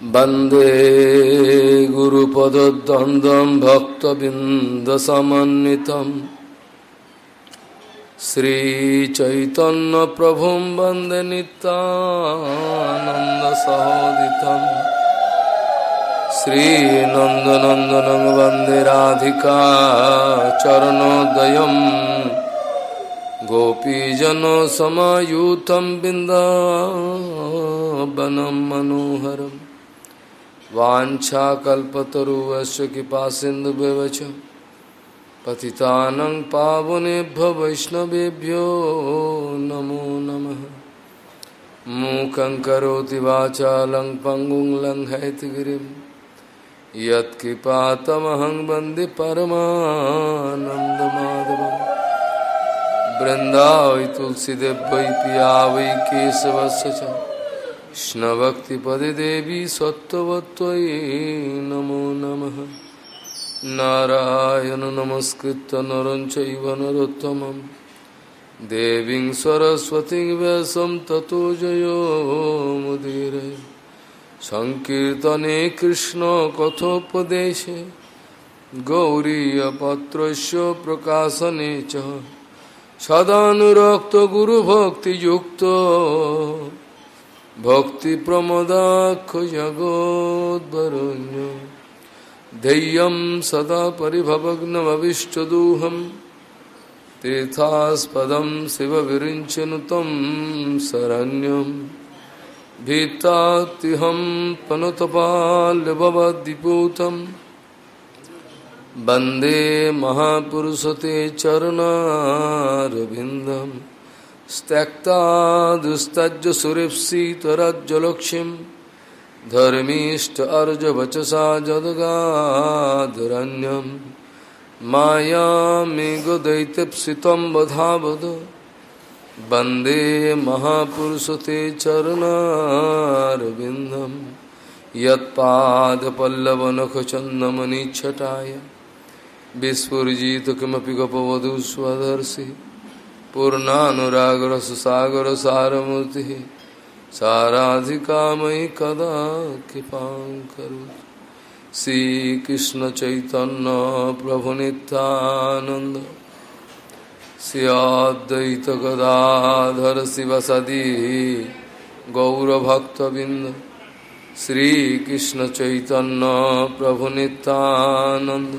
वन्दे गुरुपदद्वन्द्वं भक्तबिन्दसमन्वितं श्रीचैतन्यप्रभुं वन्दे नितानन्दसहोदितं श्रीनन्दनन्दनं वन्दे राधिका चरणोदयं गोपीजनसमायुतं बिन्दावनं मनोहरम् वाछाकल्पतरुवश कृपा सिंधु व्यवच पावनेभ्य वैष्णवेभ्यो नमो नमः। मूकं करोति वाचालं पङ्गुं लङ्घयतिगिरिं यत्कृपातमहं वंदे परमानन्दमाधवं बृन्दावै तुलसीदेव वै पिया वै केशवस्य কৃষ্ণভক্তিপদে দেবী সত্যবত্তয়ে নমো নম। নারায়ণ নমস্কৃত নরঞ্চৈব নরোত্তম দেবী সরস্বতী বেশম ততো জয়োমুদীর সংকীর্তনে কৃষ্ণ কথোপদেশে। গৌরীপত্র প্রকাশনে চ। সদানুরক্ত গুরুভক্তিযুক্ত। भक्ति भक्तिप्रमदाखजगोद्वरुण्य धैर्यं सदा परिभवग्नमविष्टदूहं तीर्थास्पदं शिवविरिञ्चनुतं शरण्यं। भीतातिहं पनुतपाल्यभवद्विपूतं वंदे वंदे ते चरणारविन्दम्। त्यक्ता दुस्तज्ज सुरेप्सितरज्जलक्ष्मीं धर्मीष्ट अर्जवचसा जदगाधरण्यं मायामेघदैत्यप्सितं वधावद वंदे महापुरुषते चरणारविन्दं। यत्पादपल्लवनखचन्दमनिच्छटाय। विस्फुजित किमपि गपवधू स्वदर्शि। पूर्णानुरागर सुसागर सारमूर्ति साराधिका मयि कदा कृपा करो। श्रीकृष्ण चैतन्य प्रभु नित्यानंद सियाद्वैत गदाधर शिव सदी गौरभक्तबिंद श्रीकृष्ण चैतन्य प्रभु नित्यानंद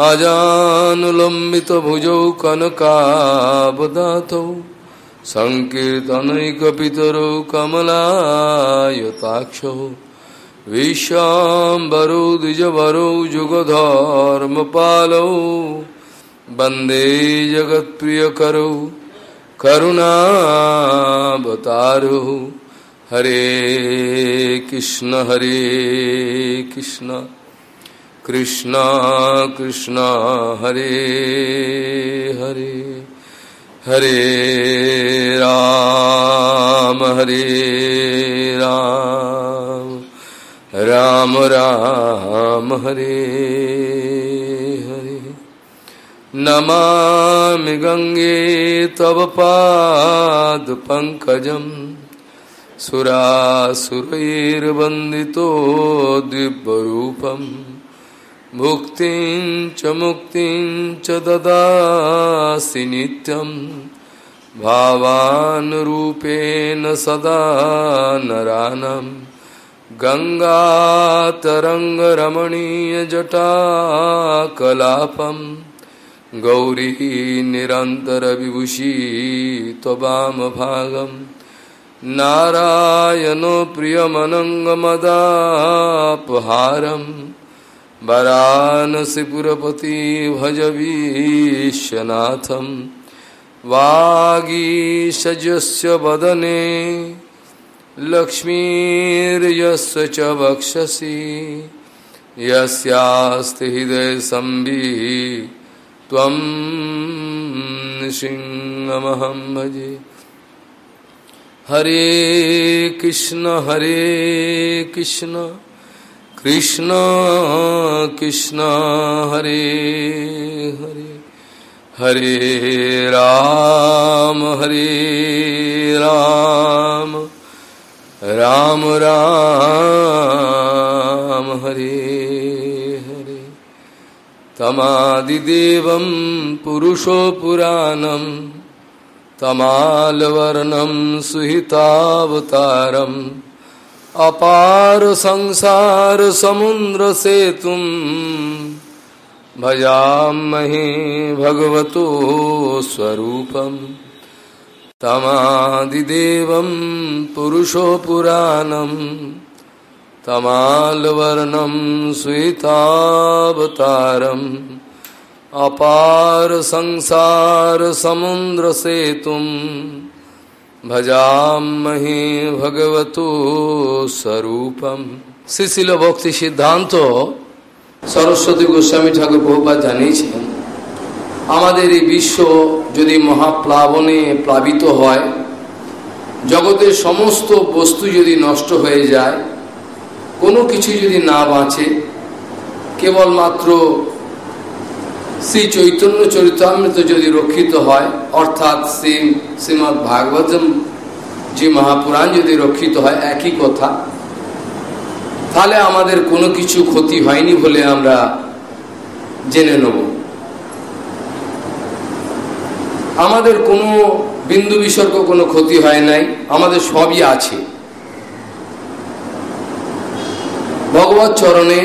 আজানুলম্বিত ভুজৌ কনকাবদাত সংকীর্তনৈকিতর কমলায়তাক্ষ বিশ্বাম্বরৌ দ্বিজবরৌ যুগধর্ম পালৌ বন্দে জগৎপ্রিয় করৌ করুণাবতারৌ হরে কৃষ্ণ হরে কৃষ্ণ कृष्ण कृष्ण, हरे हरे हरे राम हरे राम राम राम, हरे हरे। नमामि गंगे तव पादपङ्कजम् सुरासुरैर्वन्दितो दिव्यरूपम्। भुक्तिं च मुक्तिं च ददासि नित्यं। भावानुरूपेण सदा नरानं। गङ्गातरङ्गरमणीयजटाकलापं। गौरी निरन्तरविभूषी त्ववामभागं नारायणो प्रियमनङ्गमदापहारम्। वरानसीपुरपति भज विश्वनाथं वागीशजस्य वदने, लक्ष्मीर्यस्य च वक्षसि। यस्यास्ति हृदयसंविः त्वं सिंहमहं भजे। हरे कृष्ण हरे कृष्ण। कृष्ण कृष्ण, हरे हरे हरे राम हरे राम राम राम, हरे हरे। तमादिदेवं पुरुषो पुराणं तमालवर्णं सुहितावतारम् अपार संसार समुद्र से तुम भजामहे भगवतो स्वरूपम। तमादिदेव पुरुषो पुराणम। तमालवर्णम श्वेतावतारम अपार संसार समुद्र से तुम ভজামহি ভগবত স্বরূপম শ্রীশিল ভক্তি সিদ্ধান্ত সরস্বতী গোস্বামী ঠাকুর বহুবার জানিয়েছেন, আমাদের এই বিশ্ব যদি মহাপ্লাবনে প্লাবিত হয়, জগতের সমস্ত বস্তু যদি নষ্ট হয়ে যায়, কোনো কিছু যদি না বাঁচে, কেবলমাত্র শ্রী চৈতন্য চরিতামৃত যদি রক্ষিত হয়, অর্থাৎ শ্রী শ্রীমৎ ভাগবতম যে মহাপুরাণ যদি রক্ষিত হয়, একই কথা, তাহলে আমাদের কোনো কিছু ক্ষতি হয়নি বলে আমরা জেনে নেব। আমাদের কোনো বিন্দু বিসর্গ কোনো ক্ষতি হয় নাই, আমাদের সবই আছে। ভগবত চরণে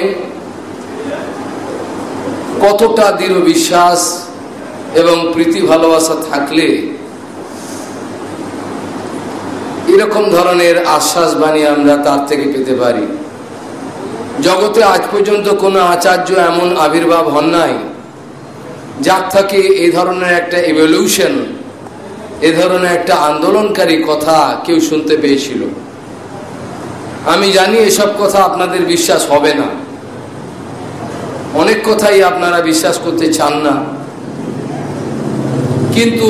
কতটা দৃঢ় বিশ্বাস এবং প্রীতি ভালোবাসা থাকলে এরকম ধরনের আশ্বাস বাণী আমরা তার থেকে পেতে পারি। জগতে আজ পর্যন্ত কোনো আচার্য এমন আবির্ভাব হন নাই, যার থেকে এই ধরনের একটা এভলিউশন এ ধরনের একটা আন্দোলনকারী কথা কেউ শুনতে পেয়েছিল। আমি জানি এসব কথা আপনাদের বিশ্বাস হবে না। অনেক কথাই আপনারা বিশ্বাস করতে চান না। কিন্তু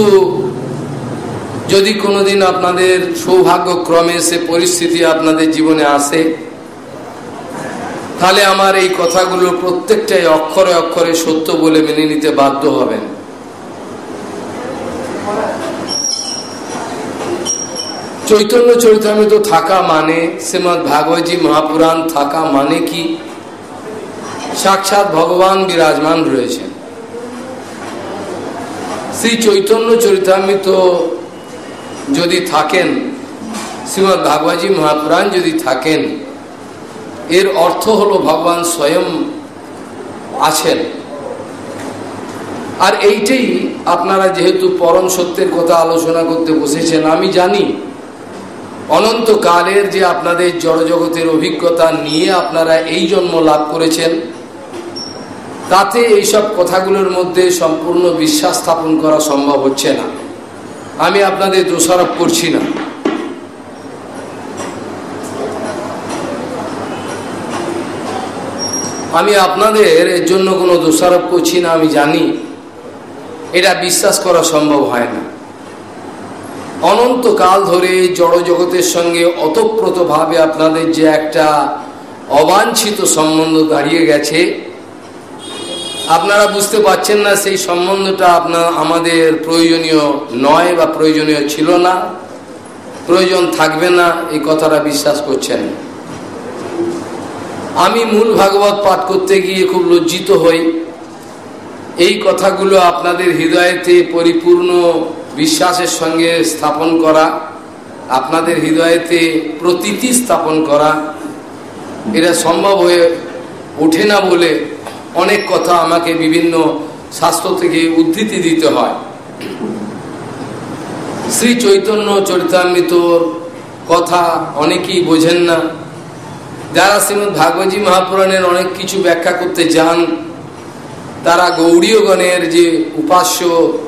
যদি কোনোদিন আপনাদের সৌভাগ্যক্রমে সে পরিস্থিতি আপনাদের জীবনে আসে, তাহলে আমার এই কথাগুলো প্রত্যেকটাই অক্ষরে অক্ষরে সত্য বলে মেনে নিতে বাধ্য হবেন। চৈতন্য চরিতামৃত থাকা মানে শ্রীমৎ ভাগবতী মহাপুরাণ থাকা মানে কি? সাক্ষাৎ ভগবান বিরাজমান রয়েছেন। শ্রী চৈতন্য চরিতামৃত যদি থাকেন শ্রীমৎ ভাগবতী মহাপুরাণ যদি থাকেন, এর অর্থ হলো ভগবান স্বয়ং আছেন। আর এইটাই আপনারা যেহেতু পরম সত্যের কথা আলোচনা করতে বসেছেন, আমি জানি অনন্তকালের যে আপনাদের জড়জগতের অভিজ্ঞতা নিয়ে আপনারা এই জন্ম লাভ করেছেন তাতে এইসব কথাগুলোর মধ্যে সম্পূর্ণ বিশ্বাস স্থাপন করা সম্ভব হচ্ছে না। আমি আপনাদের দোষারোপ করছি না। আমি আপনাদের এর জন্য কোনো দোষারোপ করছি না, আমি জানি। এটা বিশ্বাস করা সম্ভব হয় না। অনন্তকাল ধরে জড় জগতের সঙ্গে অতপ্রতভাবে আপনাদের যে একটা অবাঞ্ছিত সম্বন্ধ দাঁড়িয়ে গেছে আপনারা বুঝতে পারছেন না, সেই সম্বন্ধটা আপনার আমাদের প্রয়োজনীয় নয় বা প্রয়োজনীয় ছিল না। প্রয়োজন থাকবে না, এই কথাটা বিশ্বাস করছেন। আমি মূল ভাগবত পাঠ করতে গিয়ে খুব লজ্জিত হই। এই কথাগুলো আপনাদের হৃদয়েতে পরিপূর্ণ বিশ্বাসের সঙ্গে স্থাপন করা, আপনাদের হৃদয়েতে প্রতীতি স্থাপন করা, এটা সম্ভব হয়ে ওঠে না বলে অনেক কথা আমাকে বিভিন্ন শাস্ত্র থেকে উদ্ধৃতি দিতে হয়। শ্রী চৈতন্য চরিতামৃতর কথা অনেকেই বোঝেন না। যারা শ্রীমদ ভাগবতী মহাপুরাণের অনেক কিছু ব্যাখ্যা করতে যান তারা গৌরীয়গণের যে উপাস্য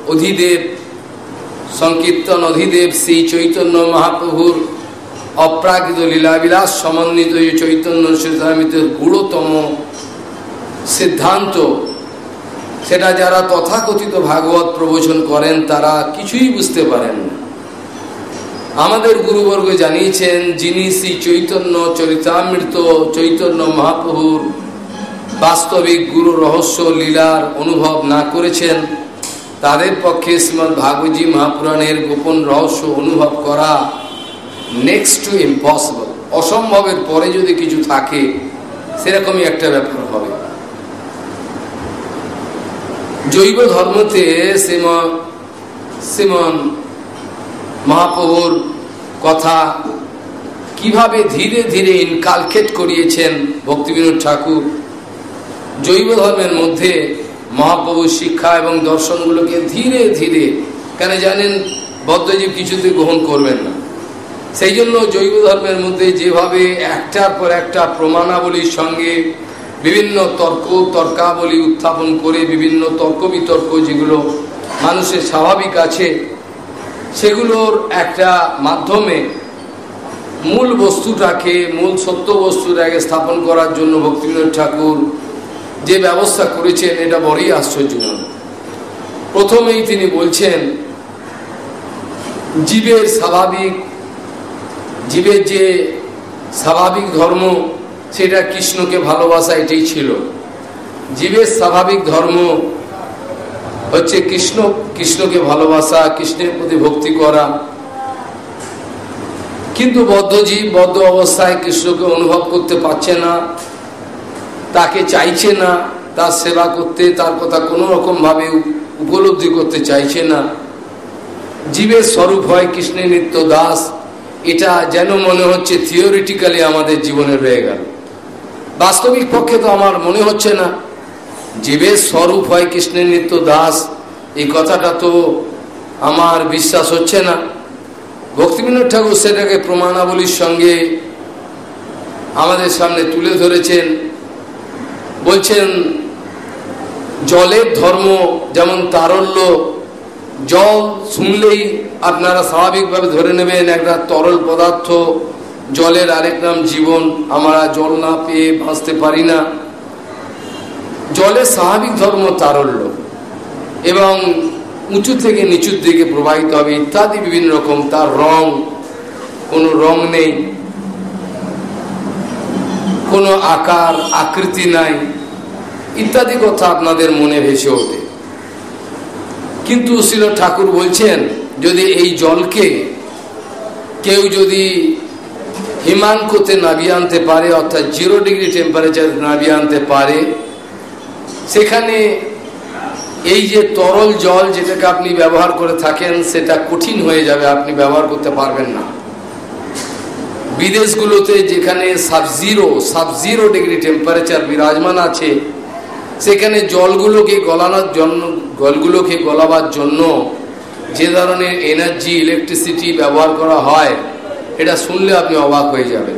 অধিদেব, সংকীর্তন অধিদেব শ্রী চৈতন্য মহাপ্রভুর অপ্রাকৃত লীলাবিলাস সমন্বিত চৈতন্য সিদ্ধামিতের গুরুতম সিদ্ধান্ত। সেটা যারা তথাকথিত ভাগবত প্রবচন করেন, তারা কিছুই বুঝতে পারেন না। আমাদের গুরুবর্গ জানিয়েছেন, যিনি শ্রী চৈতন্য চরিতামৃত, চৈতন্য মহাপ্রভুর বাস্তবিক গুরু রহস্য লীলার অনুভব না করেছেন, তাদের পক্ষে শ্রীমৎ ভাগবতী মহাপুরাণের গোপন রহস্য অনুভব করা নেক্সট টু ইম্পসিবল অসম্ভবের পরে যদি কিছু থাকে, সেরকমই একটা ব্যাপার হবে। জৈব ধর্মতে শ্রীমন শ্রীমন মহাপ্রভুর কথা কীভাবে ধীরে ধীরে ইনকালকেট করিয়েছেন ভক্তিবিনোদ ঠাকুর? জৈব ধর্মের মধ্যে মহাপ্রভুর শিক্ষা এবং দর্শনগুলোকে ধীরে ধীরে, কেন জানেন বদ্ধজীব কিছুতে গ্রহণ করবেন না। সেই জন্য জৈব ধর্মের মধ্যে যেভাবে একটার পর একটা প্রমাণাবলীর সঙ্গে বিভিন্ন তর্ক, তর্কাবলী উত্থাপন করে বিভিন্ন তর্ক বিতর্ক যেগুলো মানুষের স্বাভাবিক আছে, সেগুলোর একটা মাধ্যমে মূল বস্তুটাকে, মূল সত্য বস্তুটাকে স্থাপন করার জন্য ভক্তিবিনোদ ঠাকুর যে ব্যবস্থা করেছেন, এটা বড়ই আশ্চর্যজনক। প্রথমেই তিনি বলছেন, জীবের স্বাভাবিক, জীবের যে স্বাভাবিক ধর্ম সেটা কৃষ্ণকে ভালোবাসা, এটাই ছিল। জীবের স্বাভাবিক ধর্ম হচ্ছে কৃষ্ণ, কৃষ্ণকে ভালোবাসা, কৃষ্ণের প্রতি ভক্তি করা। কিন্তু বদ্ধজীব বদ্ধ অবস্থায় কৃষ্ণকে অনুভব করতে পারছে না, তাকে চাইছে না, তার সেবা করতে, তার কথা কোনো রকমভাবে উপলব্ধি করতে চাইছে না। জীবের স্বরূপ হয় কৃষ্ণের নিত্য দাস। এটা যেন মনে হচ্ছে থিওরিটিক্যালি আমাদের জীবনে রয়ে গেল। বাস্তবিক পক্ষে তো আমার মনে হচ্ছে না। জীবের স্বরূপ হয় কৃষ্ণের নিত্য দাস। এই কথাটা তো আমার বিশ্বাস হচ্ছে না। ভক্তিবিনোদ ঠাকুর সেটাকে প্রমাণাবলীর সঙ্গে আমাদের সামনে তুলে ধরেছেন। বলছেন, জলের ধর্ম যেমন তারল্য, জল শুনলেই আপনারা স্বাভাবিকভাবে ধরে নেবেন একটা তরল পদার্থ জলের আরেক নাম জীবন, আমরা জল না পেয়ে বাঁচতে পারি না। জলের স্বাভাবিক ধর্ম তারল্য এবং উঁচু থেকে নিচুর দিকে প্রবাহিত হবে ইত্যাদি বিভিন্ন রকম, তার রং, কোনো রং নেই, কোনো আকার, আকৃতি নাই, ইত্যাদি কথা আপনাদের মনে ভেসে ওঠে। কিন্তু শিল ঠাকুর বলছেন, যদি এই জলকে কেউ যদি হিমাঙ্কতে নাবিয়ে আনতে পারে, অর্থাৎ জিরো ডিগ্রি টেম্পারেচার নাবিয়ে আনতে পারে। সেখানে এই যে তরল জল যেটাকে আপনি ব্যবহার করে থাকেন, সেটা কঠিন হয়ে যাবে, আপনি ব্যবহার করতে পারবেন না। বিদেশগুলোতে যেখানে সাবজিরো সাবজিরো ডিগ্রি টেম্পারেচার বিরাজমান আছে, সেখানে জলগুলোকে গলানোর জন্য, জলগুলোকে গলাবার জন্য যে ধরনের এনার্জি ইলেকট্রিসিটি ব্যবহার করা হয় এটা শুনলে আপনি অবাক হয়ে যাবেন।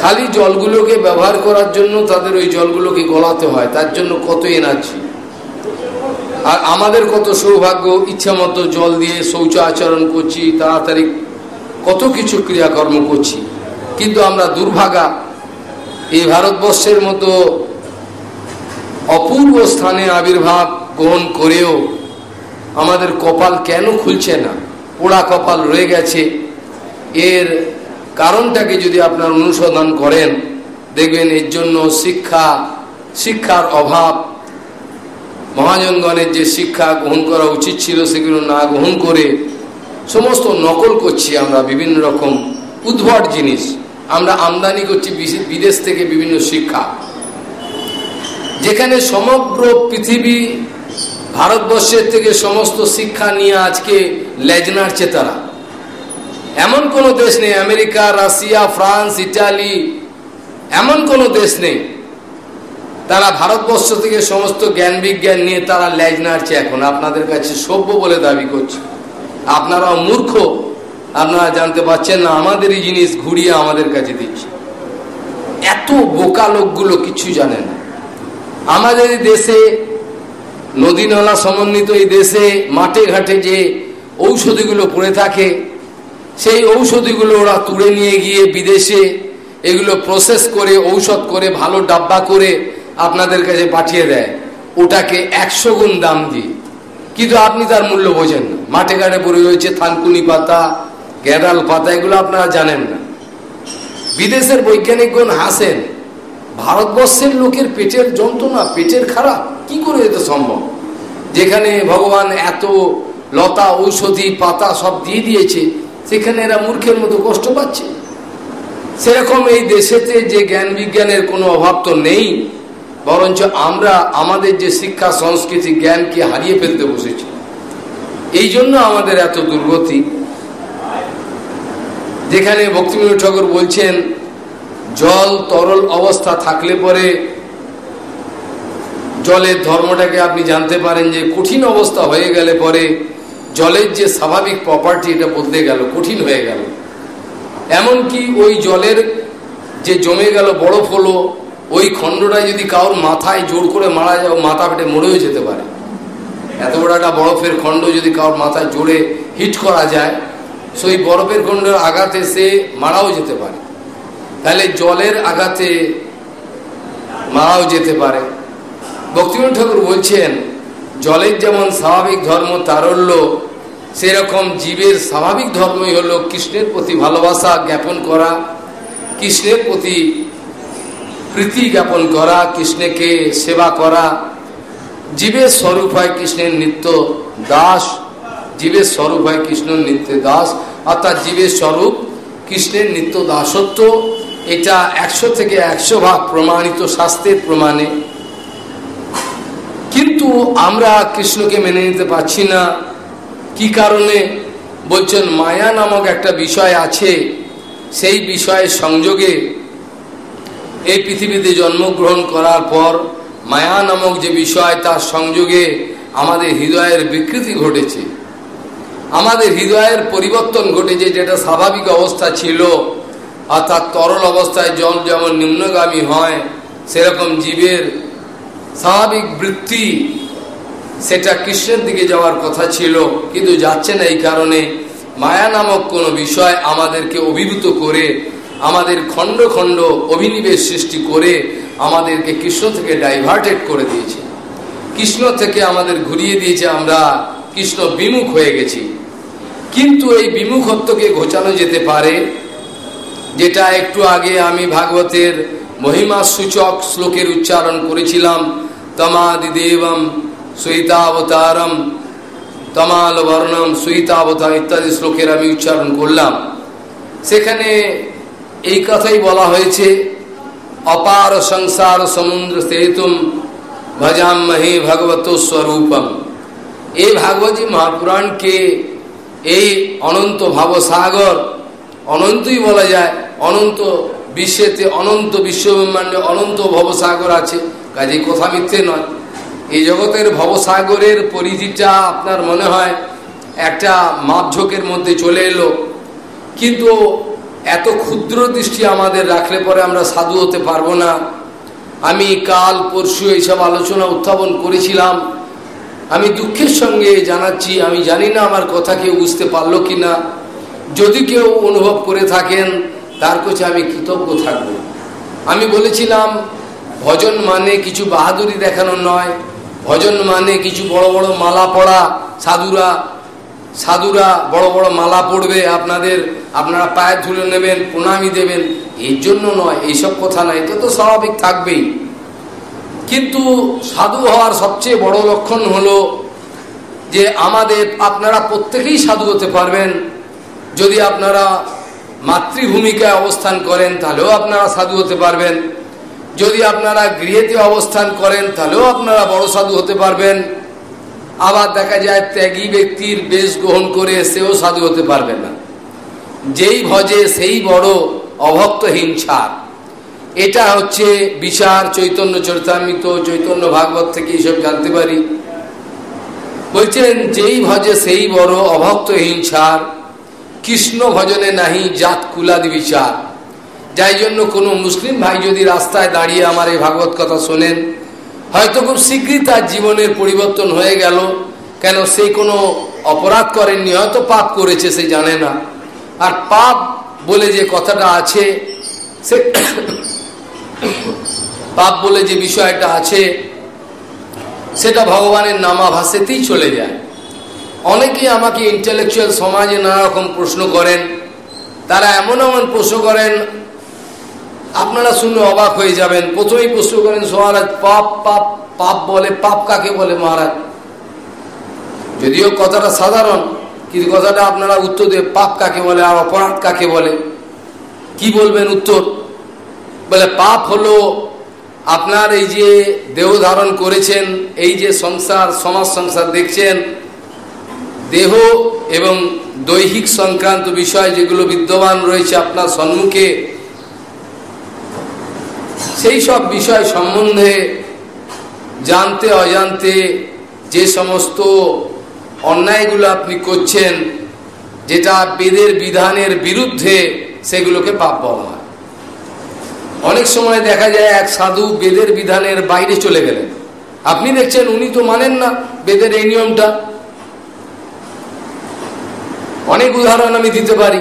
খালি জলগুলোকে ব্যবহার করার জন্য তাদের ওই জলগুলোকে গলাতে হয়, তার জন্য কত এনার্জি। আর আমাদের কত সৌভাগ্য, ইচ্ছা মতো জল দিয়ে শৌচ আচরণ করছি, তাড়াতাড়ি কত কিছু ক্রিয়াকর্ম করছি। কিন্তু আমরা দুর্ভাগা, এই ভারতবর্ষের মতো অপূর্ব স্থানে আবির্ভাব গ্রহণ করেও আমাদের কপাল কেন খুলছে না? পোড়া কপাল রয়ে গেছে। এর কারণটাকে যদি আপনার অনুসন্ধান করেন, দেখবেন এর জন্য শিক্ষা, শিক্ষার অভাব। মহাজনগণের যে শিক্ষা গ্রহণ করা উচিত ছিল, সেগুলো না গ্রহণ করে সমস্ত নকল করছি আমরা, বিভিন্ন রকম উদ্ভট জিনিস। আমরা আমদানি করছি বিদেশ থেকে বিভিন্ন শিক্ষা। যেখানে সমগ্র পৃথিবী ভারতবর্ষের থেকে সমস্ত শিক্ষা নিয়ে আজকে লেজ নাড়ছে তারা। এমন কোনো দেশ নেই, আমেরিকা, রাশিয়া, ফ্রান্স, ইটালি, এমন কোনো দেশ নেই। তারা ভারতবর্ষ থেকে সমস্ত জ্ঞান বিজ্ঞান নিয়ে তারা লেজ নাড়ছে এখন। আপনাদের কাছে সভ্য বলে দাবি করছে। আপনারাও মূর্খ। আপনারা জানতে পারছেন না, আমাদেরই জিনিস ঘুরিয়ে আমাদের কাছে দিচ্ছে। এত বোকা লোকগুলো কিছু জানে না। আমাদের দেশে নদী নালা সমন্বিত এই দেশে মাঠে ঘাটে যে ঔষধিগুলো পড়ে থাকে সেই ঔষধিগুলো ওরা তুলে নিয়ে গিয়ে বিদেশে এগুলো প্রসেস করে, ঔষধ করে, ভালো ডাব্বা করে আপনাদের কাছে পাঠিয়ে দেয়। ওটাকে একশো গুণ দাম দিয়ে। কিন্তু আপনি তার মূল্য বোঝেন না। মাঠে ঘাটে পড়ে রয়েছে থানকুনি পাতা, গ্যাডাল পাতা, এগুলো আপনারা জানেন না। বিদেশের বৈজ্ঞানিকগণ হাসেন, ভারতবর্ষের লোকের পেটের যন্ত্রণা, পেটের খারাপ, কি করে এটা সম্ভব? যেখানে ভগবান এত লতা, ঔষধি, পাতা সব দিয়ে দিয়েছে সেখানে এরা মূর্খের মতো কষ্ট পাচ্ছে। সেরকম এই দেশেতে যে জ্ঞান বিজ্ঞানের কোনো অভাব তো নেই, বরঞ্চ আমরা আমাদের যে শিক্ষা, সংস্কৃতি, জ্ঞানকে হারিয়ে ফেলতে বসেছি। এই জন্য আমাদের এত দুর্গতি। যেখানে ভক্তিবিনোদ ঠাকুর বলছেন, জল তরল অবস্থা থাকলে পরে জলের ধর্মটাকে আপনি জানতে পারেন যে কঠিন অবস্থা হয়ে গেলে পরে জলের যে স্বাভাবিক প্রপার্টি এটা বদলে গেল, কঠিন হয়ে গেল। এমনকি ওই জলের যে জমে গেল বরফ হলো, ওই খণ্ডটা যদি কারোর মাথায় জোর করে মারা যায় মাথা পেটে মরেও যেতে পারে। এত বড় একটা বরফের খণ্ড যদি কারোর মাথায় জোরে হিট করা যায়, সেই বরফের খণ্ডের আঘাতে সে মারাও যেতে পারে। তাহলে জলের আঘাতে মারাও যেতে পারে। ভক্তিমন ঠাকুর বলছেন, জলের যেমন স্বাভাবিক ধর্ম তারল্য সেরকম জীবের স্বাভাবিক ধর্মই হল কৃষ্ণের প্রতি ভালোবাসা জ্ঞাপন করা, কৃষ্ণের প্রতি প্রীতি জ্ঞাপন করা, কৃষ্ণকে সেবা করা। জীবের স্বরূপ হয় কৃষ্ণের নিত্য দাস, জীবের স্বরূপ হয় কৃষ্ণের নিত্য দাস। অর্থাৎ জীবের স্বরূপ কৃষ্ণের নিত্য দাসত্ব, এটা একশো থেকে একশো ভাগ প্রমাণিত শাস্ত্রের প্রমাণে। কিন্তু আমরা কৃষ্ণকে মেনে নিতে পারছি না। কি কারণে বলছেন, মায়া নামক একটা বিষয় আছে, সেই বিষয়ের সংযোগে এই পৃথিবীতে জন্মগ্রহণ করার পর মায়া নামক যে বিষয়, তার সংযোগে আমাদের হৃদয়ের বিকৃতি ঘটেছে। আমাদের হৃদয়ের পরিবর্তন ঘটেছে, যেটা স্বাভাবিক অবস্থা ছিল, অর্থাৎ তরল অবস্থায় জল যেমন নিম্নগামী হয়, সেরকম জীবের স্বাভাবিক বৃত্তি সেটা কৃষ্ণের দিকে যাওয়ার কথা ছিল, কিন্তু যাচ্ছে না এই কারণে। মায়া নামক কোনো বিষয় আমাদেরকে অভিভূত করে, আমাদের খণ্ড খণ্ড অভিনিবেশ সৃষ্টি করে আমাদেরকে কৃষ্ণ থেকে ডাইভার্টেড করে দিয়েছে। কৃষ্ণ থেকে আমাদের ঘুরিয়ে দিয়েছে আমরা, কৃষ্ণ বিমুখ হয়ে গেছি। কিন্তু এই বিমুখত্বকে ঘোচানো যেতে পারে, যেটা একটু আগে আমি ভাগবতের মহিমা সূচক শ্লোকের উচ্চারণ করেছিলাম, তমাদিদেবম সুইতাবতারম, তমাল বর্ণম সুইতাবতার ইত্যাদি শ্লোকের আমি উচ্চারণ করলাম। সেখানে এই কথাই বলা হয়েছে, অপার সংসার সমুদ্র সেতুম ভজামহি ভগবত স্বরূপম। এই ভাগবতী মহাপুরাণকে এই অনন্ত ভাবসাগর, অনন্তই বলা যায়, অনন্ত বিশ্বেতে অনন্ত বিশ্বব্রহ্মাণ্ডে অনন্ত ভবসাগর আছে। কাজে কথা মিথ্যে নয়। এই জগতের ভবসাগরের পরিধিটা আপনার মনে হয় একটা মাপঝোঁকের মধ্যে চলে এলো। কিন্তু এত ক্ষুদ্র দৃষ্টি আমাদের রাখলে পরে আমরা সাধু হতে পারব না। আমি কাল পরশু এইসব আলোচনা উত্থাপন করেছিলাম। আমি দুঃখের সঙ্গে জানাচ্ছি, আমি জানি না আমার কথা কেউ বুঝতে পারল কি না যদি কেউ অনুভব করে থাকেন, তার কাছে আমি কৃতজ্ঞ থাকব। আমি বলেছিলাম, ভজন মানে কিছু বাহাদুরি দেখানো নয়। ভজন মানে কিছু বড় বড় মালা পড়া, সাধুরা সাধুরা বড় বড় মালা পড়বে, আপনাদের, আপনারা পায়ে ধুলে নেবেন, প্রণামী দেবেন এর জন্য নয় এইসব কথা নয়, এটা তো স্বাভাবিক থাকবেই। কিন্তু সাধু হওয়ার সবচেয়ে বড় লক্ষণ হলো যে আমাদের, আপনারা প্রত্যেকেই সাধু হতে পারবেন। যদি আপনারা মাতৃভূমিকায় অবস্থান করেন, তাহলেও আপনারা সাধু হতে পারবেন। যদি আপনারা গৃহেতে অবস্থান করেন, তাহলেও আপনারা বড় সাধু হতে পারবেন। আবার দেখা যায়, ত্যাগী ব্যক্তির বেশ গ্রহণ করে সেও সাধু হতে পারবে না। যেই ভজে সেই বড় অভক্তহীন ছাড় এটা হচ্ছে বিচার, চৈতন্য চরিতামিত, চৈতন্য ভাগবত থেকে এইসব জানতে পারি। বলছেন যেই ভজে সেই বড় অভক্তহীন ছাড় কৃষ্ণ ভজনে নাহি জাত কুলাদি বিচার। যাই জন্য কোনো মুসলিম ভাই যদি রাস্তায় দাঁড়িয়ে আমার এই ভাগবত কথা শোনেন, হয়তো খুব শীঘ্রই তার জীবনের পরিবর্তন হয়ে গেল। কেন সে কোনো অপরাধ করেননি, হয়তো পাপ করেছে, সে জানে না। আর পাপ বলে যে কথাটা আছে, সে পাপ বলে যে বিষয়টা আছে, সেটা ভগবানের নামাভাসেতেই চলে যায়। অনেকেই আমাকে ইন্টেলেকচুয়াল সমাজে নানা রকম প্রশ্ন করেন। তারা এমন এমন প্রশ্ন করেন আপনারা শুনে অবাক হয়ে যাবেন। প্রথমেই প্রশ্ন করেন মহারাজ পাপ পাপ পাপ বলে, পাপ কাকে বলে মহারাজ? যদিও কথাটা সাধারণ, কিন্তু কথাটা আপনারা উত্তর দিয়ে, পাপ কাকে বলে আর অপরাধ কাকে বলে? কি বলবেন উত্তর? বলে, পাপ হলো আপনার এই যে দেহ ধারণ করেছেন, এই যে সংসার, সমাজ সংসার দেখছেন, দেহ এবং দৈহিক সংক্রান্ত বিষয় যেগুলো বিদ্যমান রয়েছে আপনার সম্মুখে সেই সব বিষয় সম্বন্ধে জানতে, অজান্তে যে সমস্ত অন্যায়গুলো আপনি করছেন, যেটা বেদের বিধানের বিরুদ্ধে সেগুলোকে পাপ বলা হয়। অনেক সময় দেখা যায় এক সাধু বেদের বিধানের বাইরে চলে গেলেন। আপনি দেখছেন উনি তো মানেন না বেদের এই নিয়মটা। অনেক উদাহরণ আমি দিতে পারি।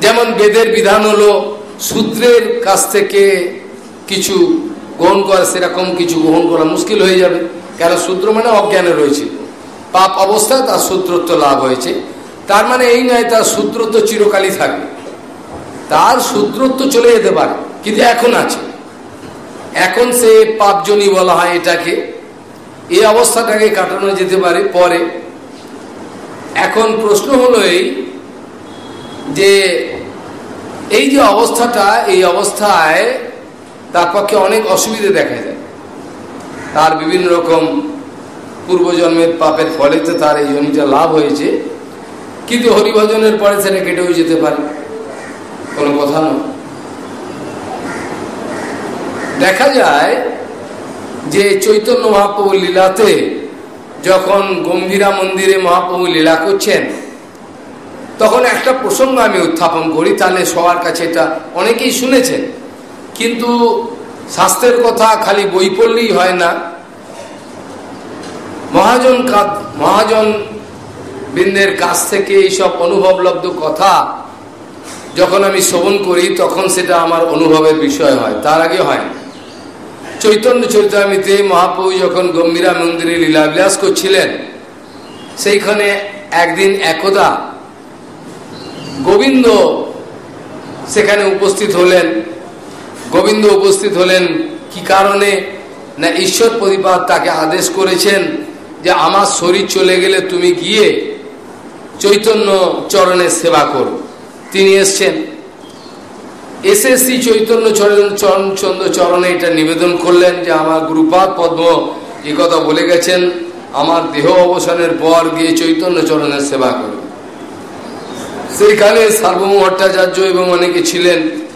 যেমন বেদের বিধান হলো, সূত্রের কাছ থেকে কিছু গ্রহণ করা, সেরকম কিছু গ্রহণ করা মুশকিল হয়ে যাবে। কেন? সূত্র মানে অজ্ঞানে রয়েছে। পাপ অবস্থায় তার সূত্রত্ব লাভ হয়েছে। তার মানে এই নয়, তার সূত্রত্ব চিরকালই থাকবে। তার সূত্রত্ব চলে যেতে পারে, কিন্তু এখন আছে। এখন সে পাপজনী বলা হয় এটাকে। এই অবস্থাটাকে কাটানো যেতে পারে পরে। এখন প্রশ্ন হলো এই যে এই যে অবস্থাটা, এই অবস্থায় তার পক্ষে অনেক অসুবিধে দেখা যায়। তার বিভিন্ন রকম পূর্বজন্মের পাপের ফলে তো তার এই জমিটা লাভ হয়েছে। কিন্তু হরিভজনের পরে সেটা কেটেও যেতে পারে। কোনো কথা নয়। দেখা যায় যে চৈতন্য মহাপ্রভু লীলাতে যখন গম্ভীরা মন্দিরে মহাপ্রভু লীলা করছেন, তখন একটা প্রসঙ্গ আমি উত্থাপন করি, তাহলে সবার কাছে এটা অনেকেই শুনেছেন। কিন্তু স্বাস্থ্যের কথা খালি বই পড়লেই হয় না। মহাজন মহাজন বৃন্দের কাছ থেকে এইসব অনুভবলব্ধ কথা যখন আমি শ্রবণ করি, তখন সেটা আমার অনুভবের বিষয় হয়, তার আগে হয় চৈতন্য চৈতামিতে মহাপ্রভু যখন গম্ভীরা মন্দিরে লীলাবিলাস করছিলেন, সেইখানে একদিন একদা গোবিন্দ সেখানে উপস্থিত হলেন। গোবিন্দ উপস্থিত হলেন। কি কারণে? না ঈশ্বর প্রতিপাদ তাকে আদেশ করেছেন যে আমার শরীর চলে গেলে তুমি গিয়ে চৈতন্য চরণের সেবা করো। তিনি এসছেন। এসে শ্রী চৈতন্য চরণ চরণচন্দ্র চরণে এটা নিবেদন করলেন যে আমার গুরুপাদ পদ্ম এ কথা বলে গেছেন, আমার দেহ অবসানের পর গিয়ে চৈতন্য চরণের সেবা করো। সেইখানে সার্বভৌম ভট্টাচার্য এবং অনেকে ছিলেন।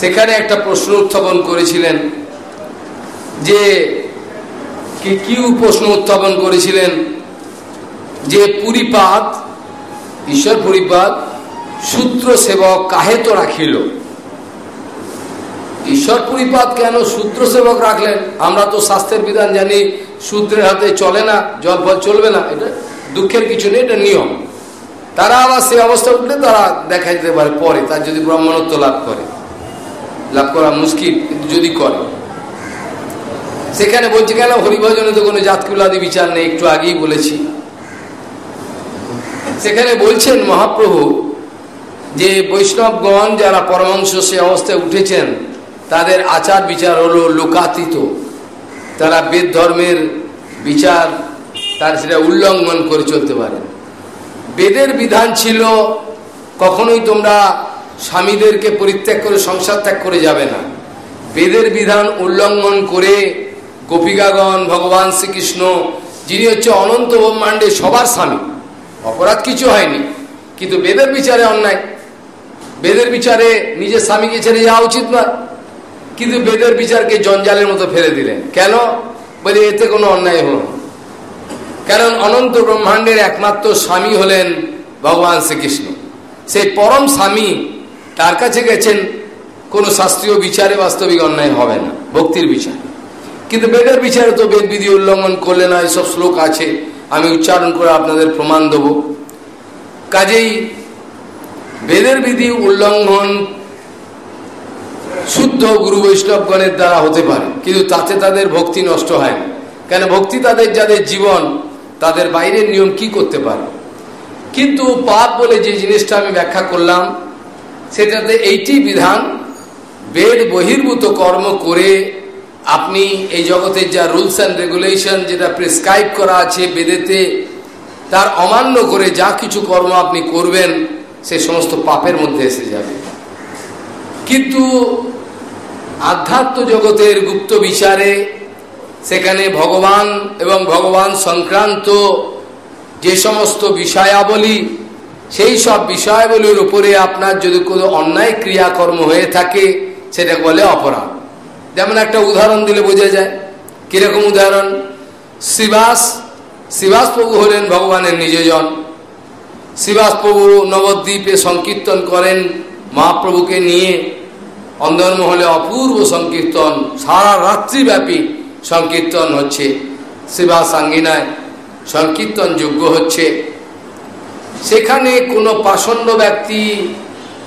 সেখানে একটা প্রশ্ন উত্থাপন করেছিলেন যে, কি প্রশ্ন উত্থাপন করেছিলেন? যে পুরীপাত, ঈশ্বর পুরীপাত, সূত্র সেবক কাহে তো রাখিল? ঈশ্বর পুরীপাত কেন সূত্র সেবক রাখলেন? আমরা তো স্বাস্থ্যের বিধান জানি, সূত্রের হাতে চলে না, জল ফল চলবে না, এটা দুঃখের কিছু নেই, এটা নিয়ম। তারা আবার সে অবস্থা উঠলে তারা দেখা যেতে পারে পরে, তার যদি ব্রাহ্মণত্ব লাভ করে। লাভ করা মুশকিল, কিন্তু যদি করে। সেখানে বলছে, কেন হরিভজনে তো কোনো জাতকুলাদি বিচার নেই? একটু আগেই বলেছি। সেখানে বলছেন মহাপ্রভু যে, বৈষ্ণবগণ যারা পরমাংশ সে অবস্থায় উঠেছেন, তাদের আচার বিচার হলো লোকাতীত। তারা বেদ ধর্মের বিচার, তার সেটা উল্লঙ্ঘন করে চলতে পারে। বেদের বিধান ছিল, কখনোই তোমরা স্বামীদেরকে পরিত্যাগ করে, সংসার ত্যাগ করে যাবে না। বেদের বিধান উল্লঙ্ঘন করে গোপিকাগণ, ভগবান শ্রীকৃষ্ণ, যিনি হচ্ছে অনন্ত ব্রহ্মাণ্ডে সবার স্বামী। অপরাধ কিছু হয়নি, কিন্তু বেদের বিচারে অন্যায়। বেদের বিচারে নিজের স্বামীকে ছেড়ে যাওয়া উচিত না কিন্তু বেদের বিচারকে জঞ্জালের মতো ফেলে দিলেন। কেন? বলে এতে কোনো অন্যায় হল কারণ অনন্ত ব্রহ্মাণ্ডের একমাত্র স্বামী হলেন ভগবান শ্রীকৃষ্ণ। সেই পরম স্বামী তার কাছে গেছেন, কোনো শাস্ত্রীয় বিচারে বাস্তবিক অন্যায় হবে না, ভক্তির বিচার। কিন্তু বেদের বিচারে তো বেদ বিধি উল্লঙ্ঘন করলে না এইসব শ্লোক আছে, আমি উচ্চারণ করে আপনাদের প্রমাণ দেব। কাজেই বেদের বিধি উল্লঙ্ঘন শুদ্ধ গুরু বৈষ্ণবগণের দ্বারা হতে পারে, কিন্তু তাতে তাদের ভক্তি নষ্ট হয় না। কেন ভক্তি তাদের, যাদের জীবন, তাদের বাইরের নিয়ম কি করতে পারে? কিন্তু পাপ বলে যে জিনিসটা আমি ব্যাখ্যা করলাম সেটাতে এইটি বিধান, বেদ বহির্ভূত কর্ম করে আপনি এই জগতের যা রুলস অ্যান্ড রেগুলেশন যেটা প্রেসক্রাইব করা আছে বেদেতে, তার অমান্য করে যা কিছু কর্ম আপনি করবেন, সে সমস্ত পাপের মধ্যে এসে যাবে। কিন্তু আধ্যাত্ম জগতের গুপ্ত বিচারে সেখানে ভগবান এবং ভগবান সংক্রান্ত যে সমস্ত বিষয়াবলী সেই সব বিষয়গুলির উপরে আপনার যদি কোনো অন্যায় ক্রিয়াকর্ম হয়ে থাকে সেটা বলে অপরাধ। যেমন একটা উদাহরণ দিলে বোঝা যায়। কীরকম উদাহরণ? শিবাস শিবাস প্রভু হলেন ভগবানের নিজজন। শিবাস প্রভু নবদ্বীপে সংকীর্তন করেন মহাপ্রভুকে নিয়ে। অন্দরমহলে অপূর্ব সংকীর্তন, সারা রাত্রিব্যাপী সংকীর্তন হচ্ছে। শিবাস আঙ্গিনায় সংকীর্তন যোগ্য হচ্ছে। সেখানে কোনো পাষণ্ড ব্যক্তি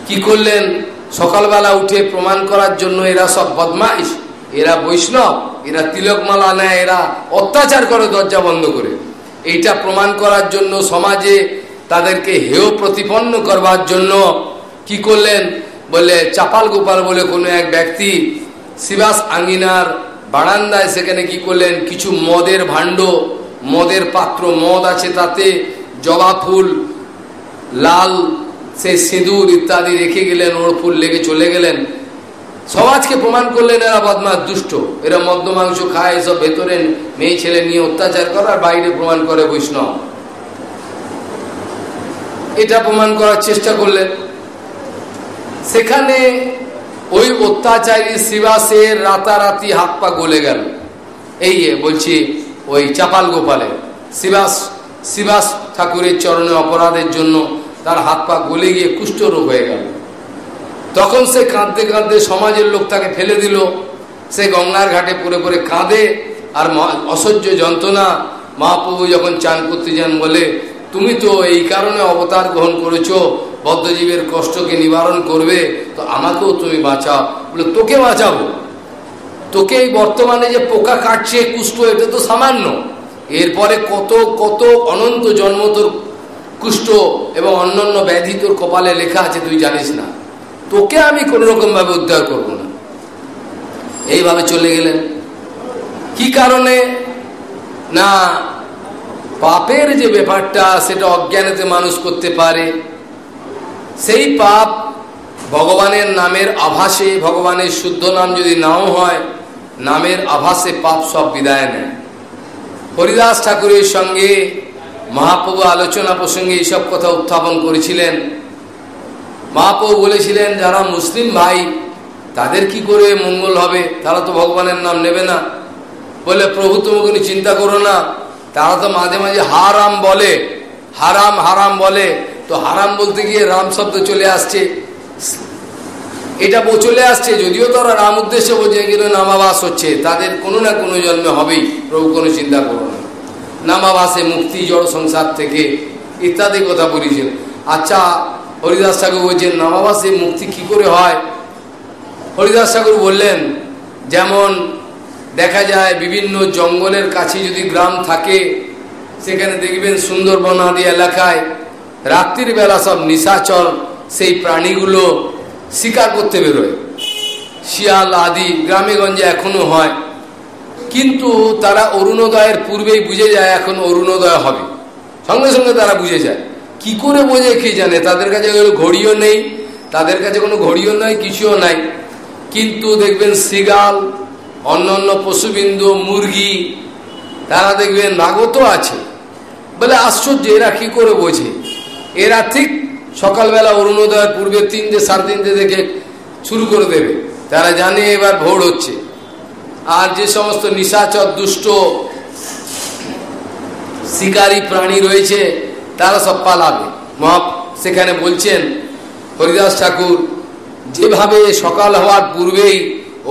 কি করলেন? সকালবেলা উঠে প্রমাণ করার জন্য এরা সব বদমাইশ। এরা বৈষ্ণব, এরা তিলকমালা নেয়, এরা অত্যাচার করে দরজা বন্ধ করে। এইটা প্রমাণ করার জন্য সমাজে তাদেরকে হেয় প্রতিপন্ন করবার জন্য কি করলেন? বলে চাপাল গোপাল বলে কোনো এক ব্যক্তি শিবাস আঙ্গিনার বারান্দায় সেখানে কি করলেন? কিছু মদের ভাণ্ড, মদের পাত্র, মদ আছে তাতে, জবা ফুল লাল সে সিঁদুর ইত্যাদি রেখে গেলেন, ওর ফুল লেগে চলে গেলেন। সমাজকে প্রমাণ করলেন, এরা বদমাস, দুষ্ট। এরা মদ্য মাংস খায়, এসব ভেতরে মেয়ে ছেলে নিয়ে অত্যাচার করে আর বাইরে প্রমাণ করে বৈষ্ণব। এটা প্রমাণ করার চেষ্টা করলেন। সেখানে ওই অত্যাচারী শিবাসের রাতারাতি হাত পা গলে গেল। এই বলছি, ওই চাপাল গোপালে শিবাস শিবাস ঠাকুরের চরণে অপরাধের জন্য তার হাত পা গলে গিয়ে কুষ্ঠরোগ হয়ে গেল। তখন সে কাঁদতে কাঁদতে সমাজের লোক তাকে ফেলে দিল। সে গঙ্গার ঘাটে পরে পরে কাঁদে আর অসহ্য যন্ত্রণা। মহাপ্রভু যখন চান করতে যান বলে, তুমি তো এই কারণে অবতার গ্রহণ করেছ, বদ্ধজীবের কষ্টকে নিবারণ করবে, তো আমাকেও তুমি বাঁচাও। বলে, তোকে বাঁচাবো। তোকে এই বর্তমানে যে পোকা কাটছে, কুষ্ঠ, এটা তো সামান্য। এরপরে কত কত অনন্ত জন্ম তোর কুষ্ঠ এবং অন্যান্য ব্যাধি তোর কপালে লেখা আছে, তুই জানিস না। তোকে আমি কোন রকম ভাবে উদ্ধার করব না। এইভাবে চলে গেলেন। কি কারণে? না, পাপের যে ব্যাপারটা, সেটা অজ্ঞানেতে মানুষ করতে পারে। সেই পাপ ভগবানের নামের আভাসে, ভগবানের শুদ্ধ নাম যদি নাও হয়, নামের আভাসে পাপ সব বিদায় নেয়। হরিদাস ঠাকুরের সঙ্গে মহাপ্রভু আলোচনা প্রসঙ্গে এইসব কথা উত্থাপন করেছিলেন। মহাপ্রভু বলেছিলেন, যারা মুসলিম ভাই, তাদের কি করে মঙ্গল হবে? তারা তো ভগবানের নাম নেবে না। বলে, প্রভু, তুমি কোনো চিন্তা করো না। তারা তো মাঝে মাঝে হারাম বলে। হারাম হারাম বলে। তো হারাম বলতে গিয়ে রাম শব্দ চলে আসছে। এটা চলে আসছে। যদিও তারা রাম উদ্দেশ্যে বোঝে, কিন্তু নামাবাস হচ্ছে। তাদের কোনো না কোনো জন্মে হবেই। প্রভু কোনো চিন্তা করো না। নামাবাসে, মুক্তি, জড় সংসার থেকে ইত্যাদি কথা বলেছেন। আচ্ছা হরিদাস ঠাকুর বলছেন, নামাবাসে মুক্তি কি করে হয়? হরিদাস ঠাকুর বললেন, যেমন দেখা যায় বিভিন্ন জঙ্গলের কাছে যদি গ্রাম থাকে, সেখানে দেখবেন সুন্দরবন আদি এলাকায় রাত্রির বেলা সব নিশাচর সেই প্রাণীগুলো শিকার করতে বেরোয়। শিয়াল আদি গ্রামে গঞ্জে এখনও হয়। কিন্তু তারা অরুণোদয়ের পূর্বেই বুঝে যায় এখন অরুণোদয় হবে। সঙ্গে সঙ্গে তারা বুঝে যায়। কি করে বোঝে কে জানে? তাদের কাছে ঘড়িও নেই, তাদের কাছে কোনো ঘড়িও নাই কিছুও নাই। কিন্তু দেখবেন সিগাল অন্য অন্য পশুবিন্দু, মুরগি, তারা দেখবেন নাগত আছে। বলে আশ্চর্য, এরা কি করে বোঝে? এরা ঠিক সকালবেলা অরুণোদয়ের পূর্বে তিনটে, সাড়ে তিনটে থেকে শুরু করে দেবে। তারা জানে এবার ভোর হচ্ছে। আর যে সমস্ত নিশাচর দুষ্ট শিকারী প্রাণী রয়েছে, তারা সব পালাবে। মহা সেখানে বলছেন, হরিদাস ঠাকুর, যেভাবে সকাল হওয়ার পূর্বেই,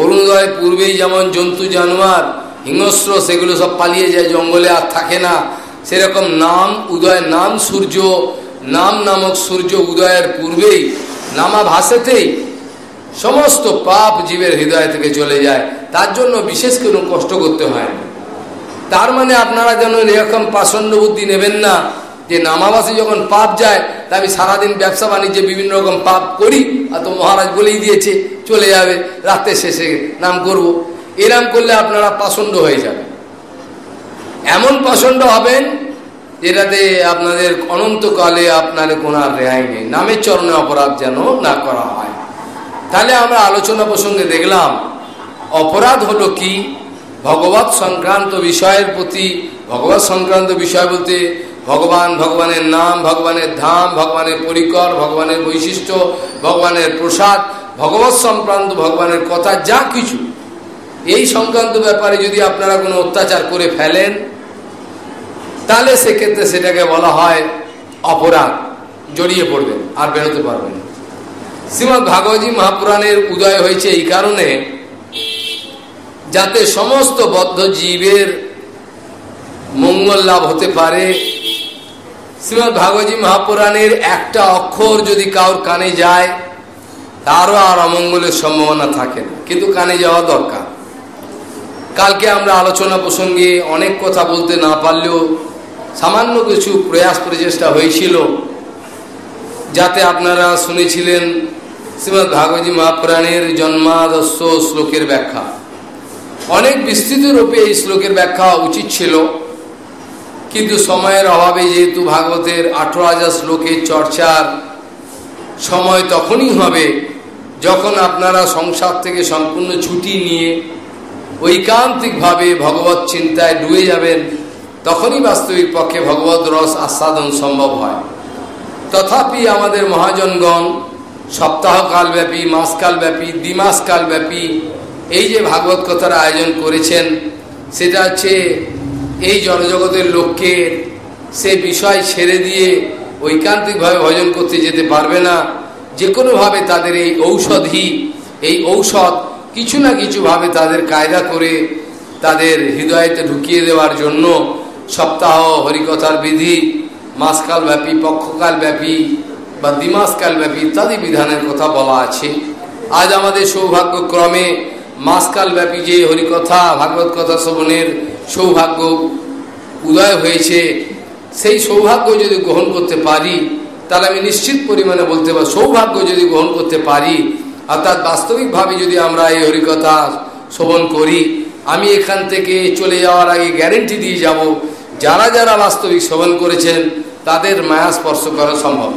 অরুণোদয়ের পূর্বেই যেমন জন্তু, জানোয়ার, হিংস্র, সেগুলো সব পালিয়ে যায়, জঙ্গলে আর থাকে না। সেরকম নাম উদয় নাম সূর্য, নাম নামক সূর্য উদয়ের পূর্বেই নামা ভাসেতেই সমস্ত পাপ জীবের হৃদয় থেকে চলে যায়। তার জন্য বিশেষ কোনো কষ্ট করতে হয় না। তার মানে আপনারা যেন এরকম পাষণ্ড বুদ্ধি নেবেন না যে নামাবাসী যখন পাপ যায়, তা আমি সারাদিন ব্যবসা বাণিজ্যে বিভিন্ন রকম পাপ করি, আর তো মহারাজ বলেই দিয়েছে, চলে যাবে রাতে শেষে নাম করব। এরাম করলে আপনারা পাষণ্ড হয়ে যাবে এমন পাষণ্ড হবেন যেটাতে আপনাদের অনন্তকালে আপনার কোনো রেহাই নেই। নামের চরণে অপরাধ যেন না করা হয়। তাহলে আমরা আলোচনা প্রসঙ্গে দেখলাম, অপরাধ হলো কি? ভগবত সংক্রান্ত বিষয়ের প্রতি ভগবত সংক্রান্ত বিষয় বলতে ভগবান, ভগবানের নাম, ভগবানের ধাম, ভগবানের পরিকর, ভগবানের বৈশিষ্ট্য, ভগবানের প্রসাদ ভগবত সংক্রান্ত, ভগবানের কথা যা কিছু। এই সংক্রান্ত ব্যাপারে যদি আপনারা কোনো অত্যাচার করে ফেলেন, তাহলে সেক্ষেত্রে সেটাকে বলা হয় অপরাধ, জড়িয়ে পড়বেন, আর বেরোতে পারবেন শ্রীমৎ ভাগবতী মহাপুরাণের উদয় হয়েছে এই কারণে, যাতে সমস্ত বদ্ধ জীবের মঙ্গল লাভ হতে পারে। শ্রীমৎ ভাগবতী মহাপুরাণের একটা অক্ষর যদি কাউর কানে যায়, তারও আর অমঙ্গলের সম্ভাবনা থাকে না। কিন্তু কানে যাওয়া দরকার। কালকে আমরা আলোচনা প্রসঙ্গে অনেক কথা বলতে না পারলেও সামান্য কিছু প্রয়াস প্রচেষ্টা হয়েছিল, যাতে আপনারা শুনেছিলেন শ্রীমৎ ভাগবতী মহাপুরাণের জন্মাদস্য শ্লোকের ব্যাখ্যা। অনেক বিস্তৃত রূপে এই শ্লোকের ব্যাখ্যা উচিত ছিল, কিন্তু সময়ের অভাবে যেহেতু ভাগবতের আঠারো হাজার শ্লোকের চর্চার সময় তখনই হবে, যখন আপনারা সংসার থেকে সম্পূর্ণ ছুটি নিয়ে ঐকান্তিকভাবে ভগবত চিন্তায় ডুবে যাবেন, তখনই বাস্তবিক পক্ষে ভগবত রস আস্বাদন সম্ভব হয়। তথাপি আমাদের মহাজনগণ সপ্তাহকালব্যাপী, মাসকালব্যাপী, দ্বিমাসকালব্যাপী এই যে ভাগবত কথার আয়োজন করেছেন, সেটা হচ্ছে এই জনজগতের লোককে সে বিষয় ছেড়ে দিয়ে ঐকান্তিকভাবে ভজন করতে যেতে পারবে না। যে কোনোভাবে তাদের এই ঔষধই এই ঔষধ কিছু না কিছুভাবে তাদের কায়দা করে তাদের হৃদয়তে ঢুকিয়ে দেওয়ার জন্য সপ্তাহ হরিকথার বিধি মাসকাল ব্যাপী পক্ষকাল ব্যাপী বা দ্বিমাসকাল ব্যাপী ইত্যাদি বিধানের কথা বলা আছে। আজ আমাদের সৌভাগ্যক্রমে মাসকাল ব্যাপী যে হরিকথা, ভাগবত কথা শ্রবণের সৌভাগ্য উদয় হয়েছে, সেই সৌভাগ্য যদি গ্রহণ করতে পারি, তাহলে আমি নিশ্চিত পরিমাণে বলতে পারি সৌভাগ্য যদি গ্রহণ করতে পারি, অর্থাৎ বাস্তবিকভাবে যদি আমরা এই হরিকথা শ্রবণ করি, আমি এখান থেকে চলে যাওয়ার আগে গ্যারেন্টি দিয়ে যাব, যারা যারা বাস্তবিক শ্রবণ করেছেন, তাদের মায়া স্পর্শ করা সম্ভব।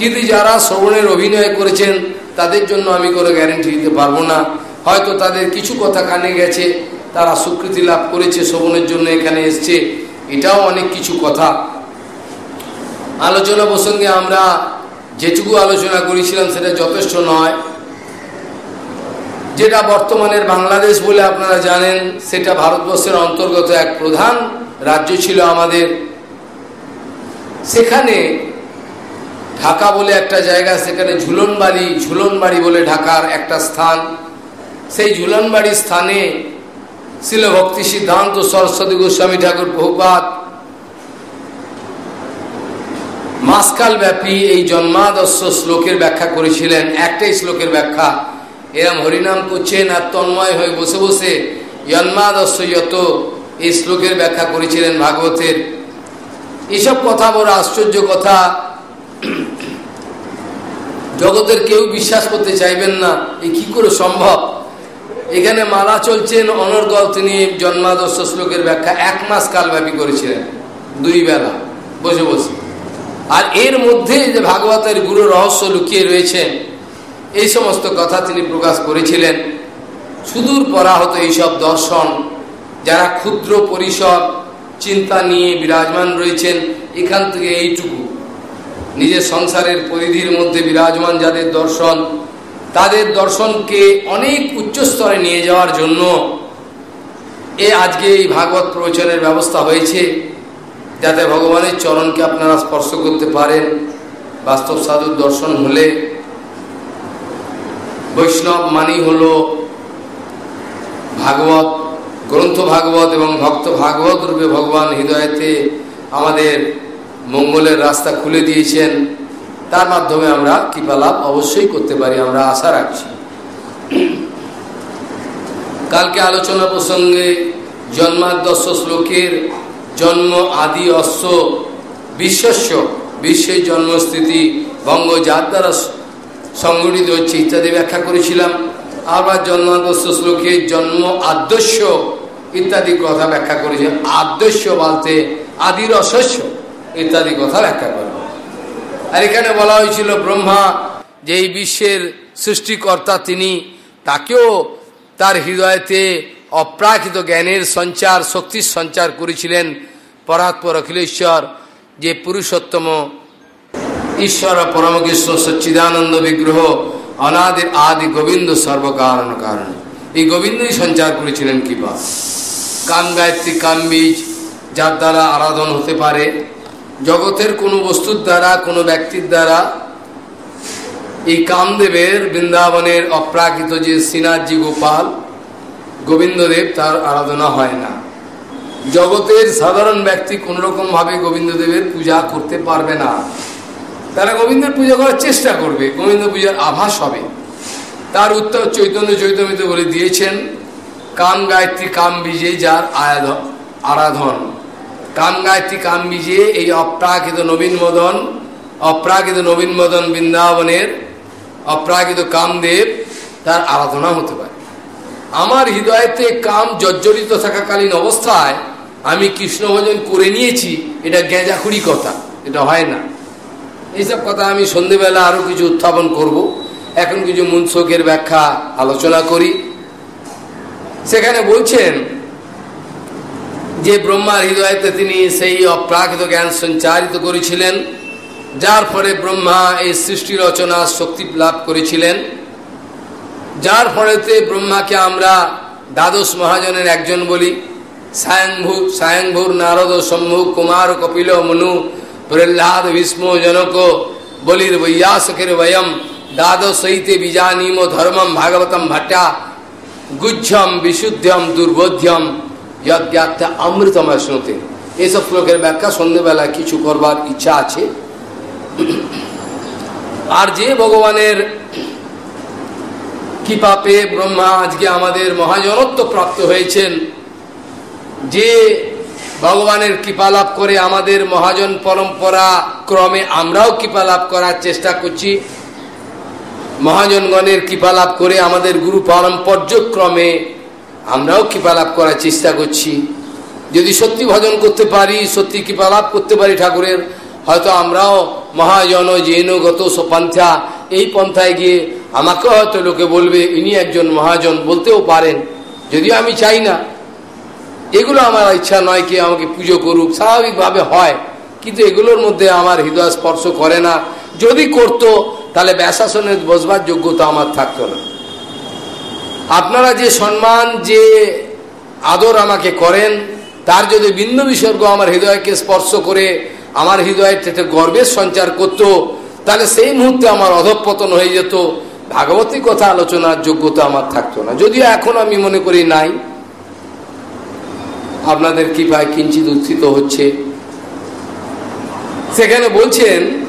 কিন্তু যারা শ্রবণের অভিনয় করেছেন, তাদের জন্য আমি কোনো গ্যারেন্টি দিতে পারব না। হয়তো তাদের কিছু কথা কানে গেছে, তারা স্বীকৃতি লাভ করেছে, শ্রবণের জন্য এখানে এসছে। এটাও অনেক কিছু কথা। আলোচনা প্রসঙ্গে আমরা যেটুকু আলোচনা করেছিলাম, সেটা যথেষ্ট নয়। যেটা বর্তমানের বাংলাদেশ বলে আপনারা জানেন, সেটা ভারতবর্ষের অন্তর্গত এক প্রধান রাজ্য ছিল আমাদের। সেখানে ঢাকা বলে একটা জায়গা, সেখানে ঝুলনবাড়ি ঝুলনবাড়ি বলে ঢাকার একটা স্থান। সেই ঝুলনবাড়ি স্থানে ছিল ভক্তি সিদ্ধান্ত, সরস্বতী গোস্বামী ঠাকুর বহুপাত মাসকাল ব্যাপী এই জন্মাদর্শ শ্লোকের ব্যাখ্যা করেছিলেন। একটাই শ্লোকের ব্যাখ্যা, এরম হরিনাম করছেন আর তন্ময় হয়ে বসে বসে জন্মাদর্শ যত এই শ্লোকের ব্যাখ্যা করেছিলেন ভাগবতের। এসব কথা বড় আশ্চর্য কথা। জগতের কেউ বিশ্বাস করতে চাইবেন না। এই কি করে সম্ভব? এখানে মালা চলছেন অনর্গল, তিনি জন্মাদর্শ শ্লোকের ব্যাখ্যা এক মাস কালব্যাপী করেছিলেন, দুই বেলা। বসে বসে। আর এর মধ্যে যে ভাগবতের গুরু রহস্য লুকিয়ে রয়েছে, এই সমস্ত কথা তিনি প্রকাশ করেছিলেন। সুদূর পরা হতো এইসব দর্শন, যারা ক্ষুদ্র পরিসর, চিন্তা নিয়ে বিরাজমান রয়েছেন, এখান থেকে এইটুকু। নিজের সংসারের পরিধির মধ্যে বিরাজমান যাদের দর্শন, তাদের দর্শনকে অনেক উচ্চ স্তরে নিয়ে যাওয়ার জন্য এ আজকে এই ভাগবত প্রবচনের ব্যবস্থা হয়েছে। যাতে ভগবানের চরণকে আপনারা স্পর্শ করতে পারেন, বাস্তব সাধুর দর্শন হলে। বৈষ্ণব মানি হল ভাগবত, গ্রন্থ ভাগবত এবং ভক্ত ভাগবত রূপে ভগবান হৃদয়তে আমাদের মঙ্গলের রাস্তা খুলে দিয়েছেন, তার মাধ্যমে আমরা কৃপালাভ অবশ্যই করতে পারি, আমরা আশা রাখছি। কালকে আলোচনা প্রসঙ্গে জন্মাদর্শ শ্লোকের জন্ম আদি অশ্ব বিশ্বস্ব বিশ্বের জন্মস্থিতি বঙ্গ যার দ্বারা সংগঠিত হচ্ছে ইত্যাদি ব্যাখ্যা করেছিলাম। আবার জন্মাদর্শ শ্লোকের জন্ম আদর্শ ইত্যাদি কথা ব্যাখ্যা করেছে আদর্শ বলতে আদির অশস্য ইত্যাদি কথা ব্যাখ্যা করে আর এখানে বলা হয়েছিল ব্রহ্মা যে এই বিশ্বের সৃষ্টিকর্তা তিনি, তাকেও তার হৃদয়তে অপ্রাকৃত জ্ঞানের সঞ্চার, শক্তির সঞ্চার করেছিলেন পরাৎপর অখিলেশ্বর যে পুরুষোত্তম ঈশ্বর পরমকৃষ্ণ সচ্চিদানন্দ বিগ্রহ, অনাদির আদি গোবিন্দ সর্বকারণ কারণ। এই গোবিন্দই সঞ্চার করেছিলেন কিবা কাম গায়ত্রী কাম বীজ, যার দ্বারা আরাধন হতে পারে। জগতের কোনো বস্তুর দ্বারা, কোনো ব্যক্তির দ্বারা এই কামদেবের বৃন্দাবনের অপ্রাকৃত যে শ্রীনাথজি গোপাল, গোবিন্দদেব, তার আরাধনা হয় না। জগতের সাধারণ ব্যক্তি কোনোরকম ভাবে গোবিন্দদেবের পূজা করতে পারবে না। তারা গোবিন্দের পূজা করার চেষ্টা করবে, গোবিন্দ পূজার আভাস হবে। তার উত্তর চৈতন্য চৈতন্য বলে দিয়েছেন, কাম গায়ত্রী, কাম বীজে যার আরাধন। কাম গায়ত্রী কাম বীজে এই অপ্রাকৃত নবীন মদন, অপ্রাকৃত নবীন মদন বৃন্দাবনের অপ্রাকৃত কামদেব তার আরাধনা হতে পারে। আমার হৃদয়তে কাম জর্জরিত থাকাকালীন অবস্থায় আমি কৃষ্ণ ভজন করে নিয়েছি, এটা গেঁজাখুরি কথা, এটা হয় না। এইসব কথা আমি সন্ধেবেলা আরও কিছু উত্থাপন করব, এখন কিছু মুনসকের ব্যাখ্যা আলোচনা করি। সেখানে বলছেন যে ব্রহ্মার হৃদয়তে তিনি সেই অপ্রাকৃত জ্ঞান সঞ্চারিত করেছিলেন, যার ফলে ব্রহ্মা এই সৃষ্টি রচনা শক্তি লাভ করেছিলেন। যার ফলেতে ব্রহ্মাকে আমরা দ্বাদশ মহাজনের একজন বলি। সায়ংভু সায়ংভূর নারদ সম্ভু কুমার, কপিল, মনু, প্রহ্লাদ, ভীষ্ম, জনক, বলির বৈয়াসকের বয়ম, দ্বাদশৈতে বিজানীম ধর্মম ভাগবতম ভট্টা গুজ্জম বিশুদ্ধম দুর্বোধ্যম যজ্ঞাত্মা অমৃতম শ্রুতে এইসব শ্লোকের ব্যাখ্যা সন্ধ্যেবেলা কিছু করবার ইচ্ছা আছে আর যে ভগবানের কৃপা পেয়ে ব্রহ্মা আজকে আমাদের মহাজনত্ব প্রাপ্ত হয়েছেন যে ভগবানের কৃপা লাভ করে আমাদের মহাজন পরম্পরা ক্রমে আমরাও কৃপা লাভ করার চেষ্টা করছি মহাজনগণের কৃপা লাভ করে আমাদের গুরু পারম্পর্যক্রমে আমরাও কৃপা লাভ করার চেষ্টা করছি। যদি সত্যি ভজন করতে পারি, সত্যি কৃপা লাভ করতে পারি ঠাকুরের, হয়তো আমরাও মহাজন জৈনগত পন্থা এই পন্থায় গিয়ে আমাকে হয়তো লোকে বলবে, ইনি একজন মহাজন বলতেও পারেন। যদিও আমি চাই না। এগুলো আমার ইচ্ছা নয় কি আমাকে পুজো করুক, স্বাভাবিকভাবে হয়। কিন্তু এগুলোর মধ্যে আমার হৃদয় স্পর্শ করে না। যদি করত, তাহলে ব্যাসাসনে বসবার যোগ্যতা আমার থাকতো না। আপনারা যে সম্মান, যে আদর আমাকে করেন, তার যদি বিন্দু বিসর্গ আমার হৃদয়কে স্পর্শ করে, আমার হৃদয়ের থেকে গর্বের সঞ্চার করত, তাহলে সেই মুহূর্তে আমার অধপতন হয়ে যেত। ভাগবতী কথা আলোচনার যোগ্যতা আমার থাকতো না। যদিও এখন আমি মনে করি নাই। আপনাদের কৃপায় কিঞ্চিত উত্থিত হচ্ছে। সেখানে বলছেন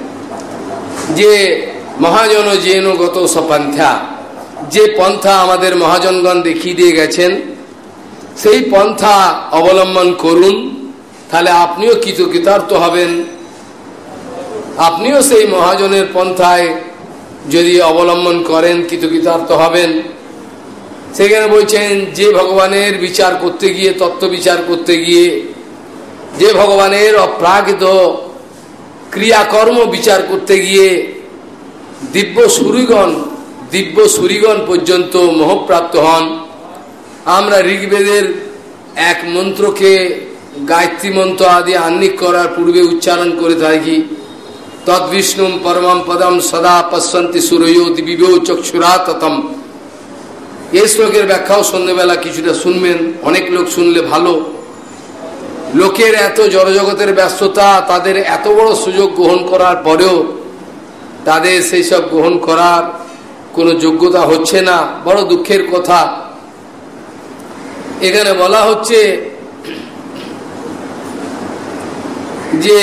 যে, মহাজন জেন গত সপন্থা। যে পন্থা আমাদের মহাজনগণ দেখিয়ে দিয়ে গেছেন, সেই পন্থা অবলম্বন করুন, তাহলে আপনিও কৃতকৃতার্থ হবেন। আপনিও সেই মহাজনের পন্থায় যদি অবলম্বন করেন, কৃতকৃতার্থ হবেন। সেখানে বলছেন, যে ভগবানের বিচার করতে গিয়ে, তত্ত্ব বিচার করতে গিয়ে, যে ভগবানের অপ্রাকৃত ক্রিয়াকর্ম বিচার করতে গিয়ে দিব্য সুরিগণ দিব্য সুরিগণ পর্যন্ত মোহপ্রাপ্ত হন। আমরা ঋগ্বেদের এক মন্ত্রকে গায়ত্রী মন্ত্র আদি আহ্নিক করার পূর্বে উচ্চারণ করে থাকি। তদ্বিষ্ণু পরমম পদম সদা পশ্যন্তি সুরয়ো দিবিব চক্ষুরা ততম এই শ্লোকের ব্যাখ্যাও সন্ধ্যেবেলা কিছুটা শুনবেন, অনেক লোক শুনলে ভালো। লোকের এত জড়জগতের ব্যস্ততা, তাদের এত বড় সুযোগ গ্রহণ করার পরেও তাদের সেই সব গ্রহণ করার কোনো যোগ্যতা হচ্ছে না, বড় দুঃখের কথা। এখানে বলা হচ্ছে যে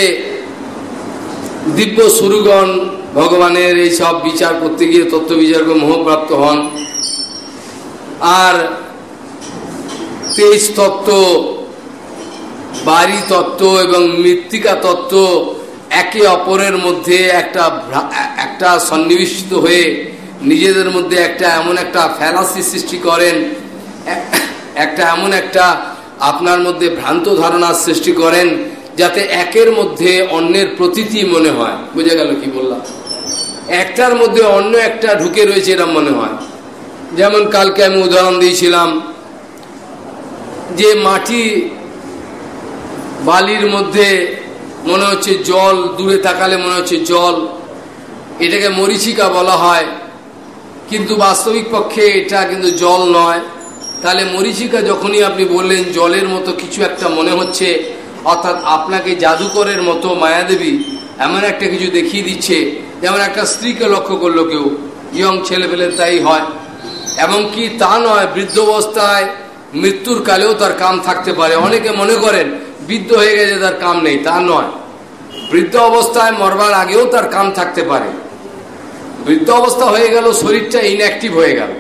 দিব্য সুরুগণ ভগবানের এই সব বিচার করতে গিয়ে তত্ত্ব বিচার করে মোহপ্রাপ্ত হন। আর তেইশ তত্ত্ব বাড়ি তত্ত্ব এবং মৃত্তিকা তত্ত্ব একে অপরের মধ্যে একটা একটা সন্নিবেশিত হয়ে নিজেদের মধ্যে একটা এমন একটা ফ্যালাসি সৃষ্টি করেন, একটা এমন একটা আপনার মধ্যে ভ্রান্ত ধারণার সৃষ্টি করেন যাতে একের মধ্যে অন্যের প্রতীতি মনে হয়। বুঝে গেল কি বললাম? একটার মধ্যে অন্য একটা ঢুকে রয়েছে এরম মনে হয়। যেমন কালকে আমি উদাহরণ দিয়েছিলাম যে মাটি বালির মধ্যে মনে হচ্ছে জল, দূরে তাকালে মনে হচ্ছে জল, এটাকে মরিচিকা বলা হয়। কিন্তু বাস্তবিক পক্ষে এটা কিন্তু জল নয়। তাহলে মরিচিকা যখনই আপনি বললেন জলের মতো কিছু একটা মনে হচ্ছে, অর্থাৎ আপনাকে জাদুকরের মতো মায়াদেবী এমন একটা কিছু দেখিয়ে দিচ্ছে, যেমন একটা স্ত্রীকে লক্ষ্য করল কেউ, ইয়ং ছেলে পেলে তাই হয়। এবং কি তা নয়, বৃদ্ধ অবস্থায় মৃত্যুর কালেও তার কাম থাকতে পারে। অনেকে মনে করেন বৃদ্ধ হয়ে গেছে তার কাম নেই, তা নয়। বৃদ্ধ অবস্থায় মরবার আগেও তার কাম থাকতে পারে। বৃদ্ধ অবস্থা হয়ে গেল, শরীরটা ইনঅ্যাক্টিভ হয়ে গেল।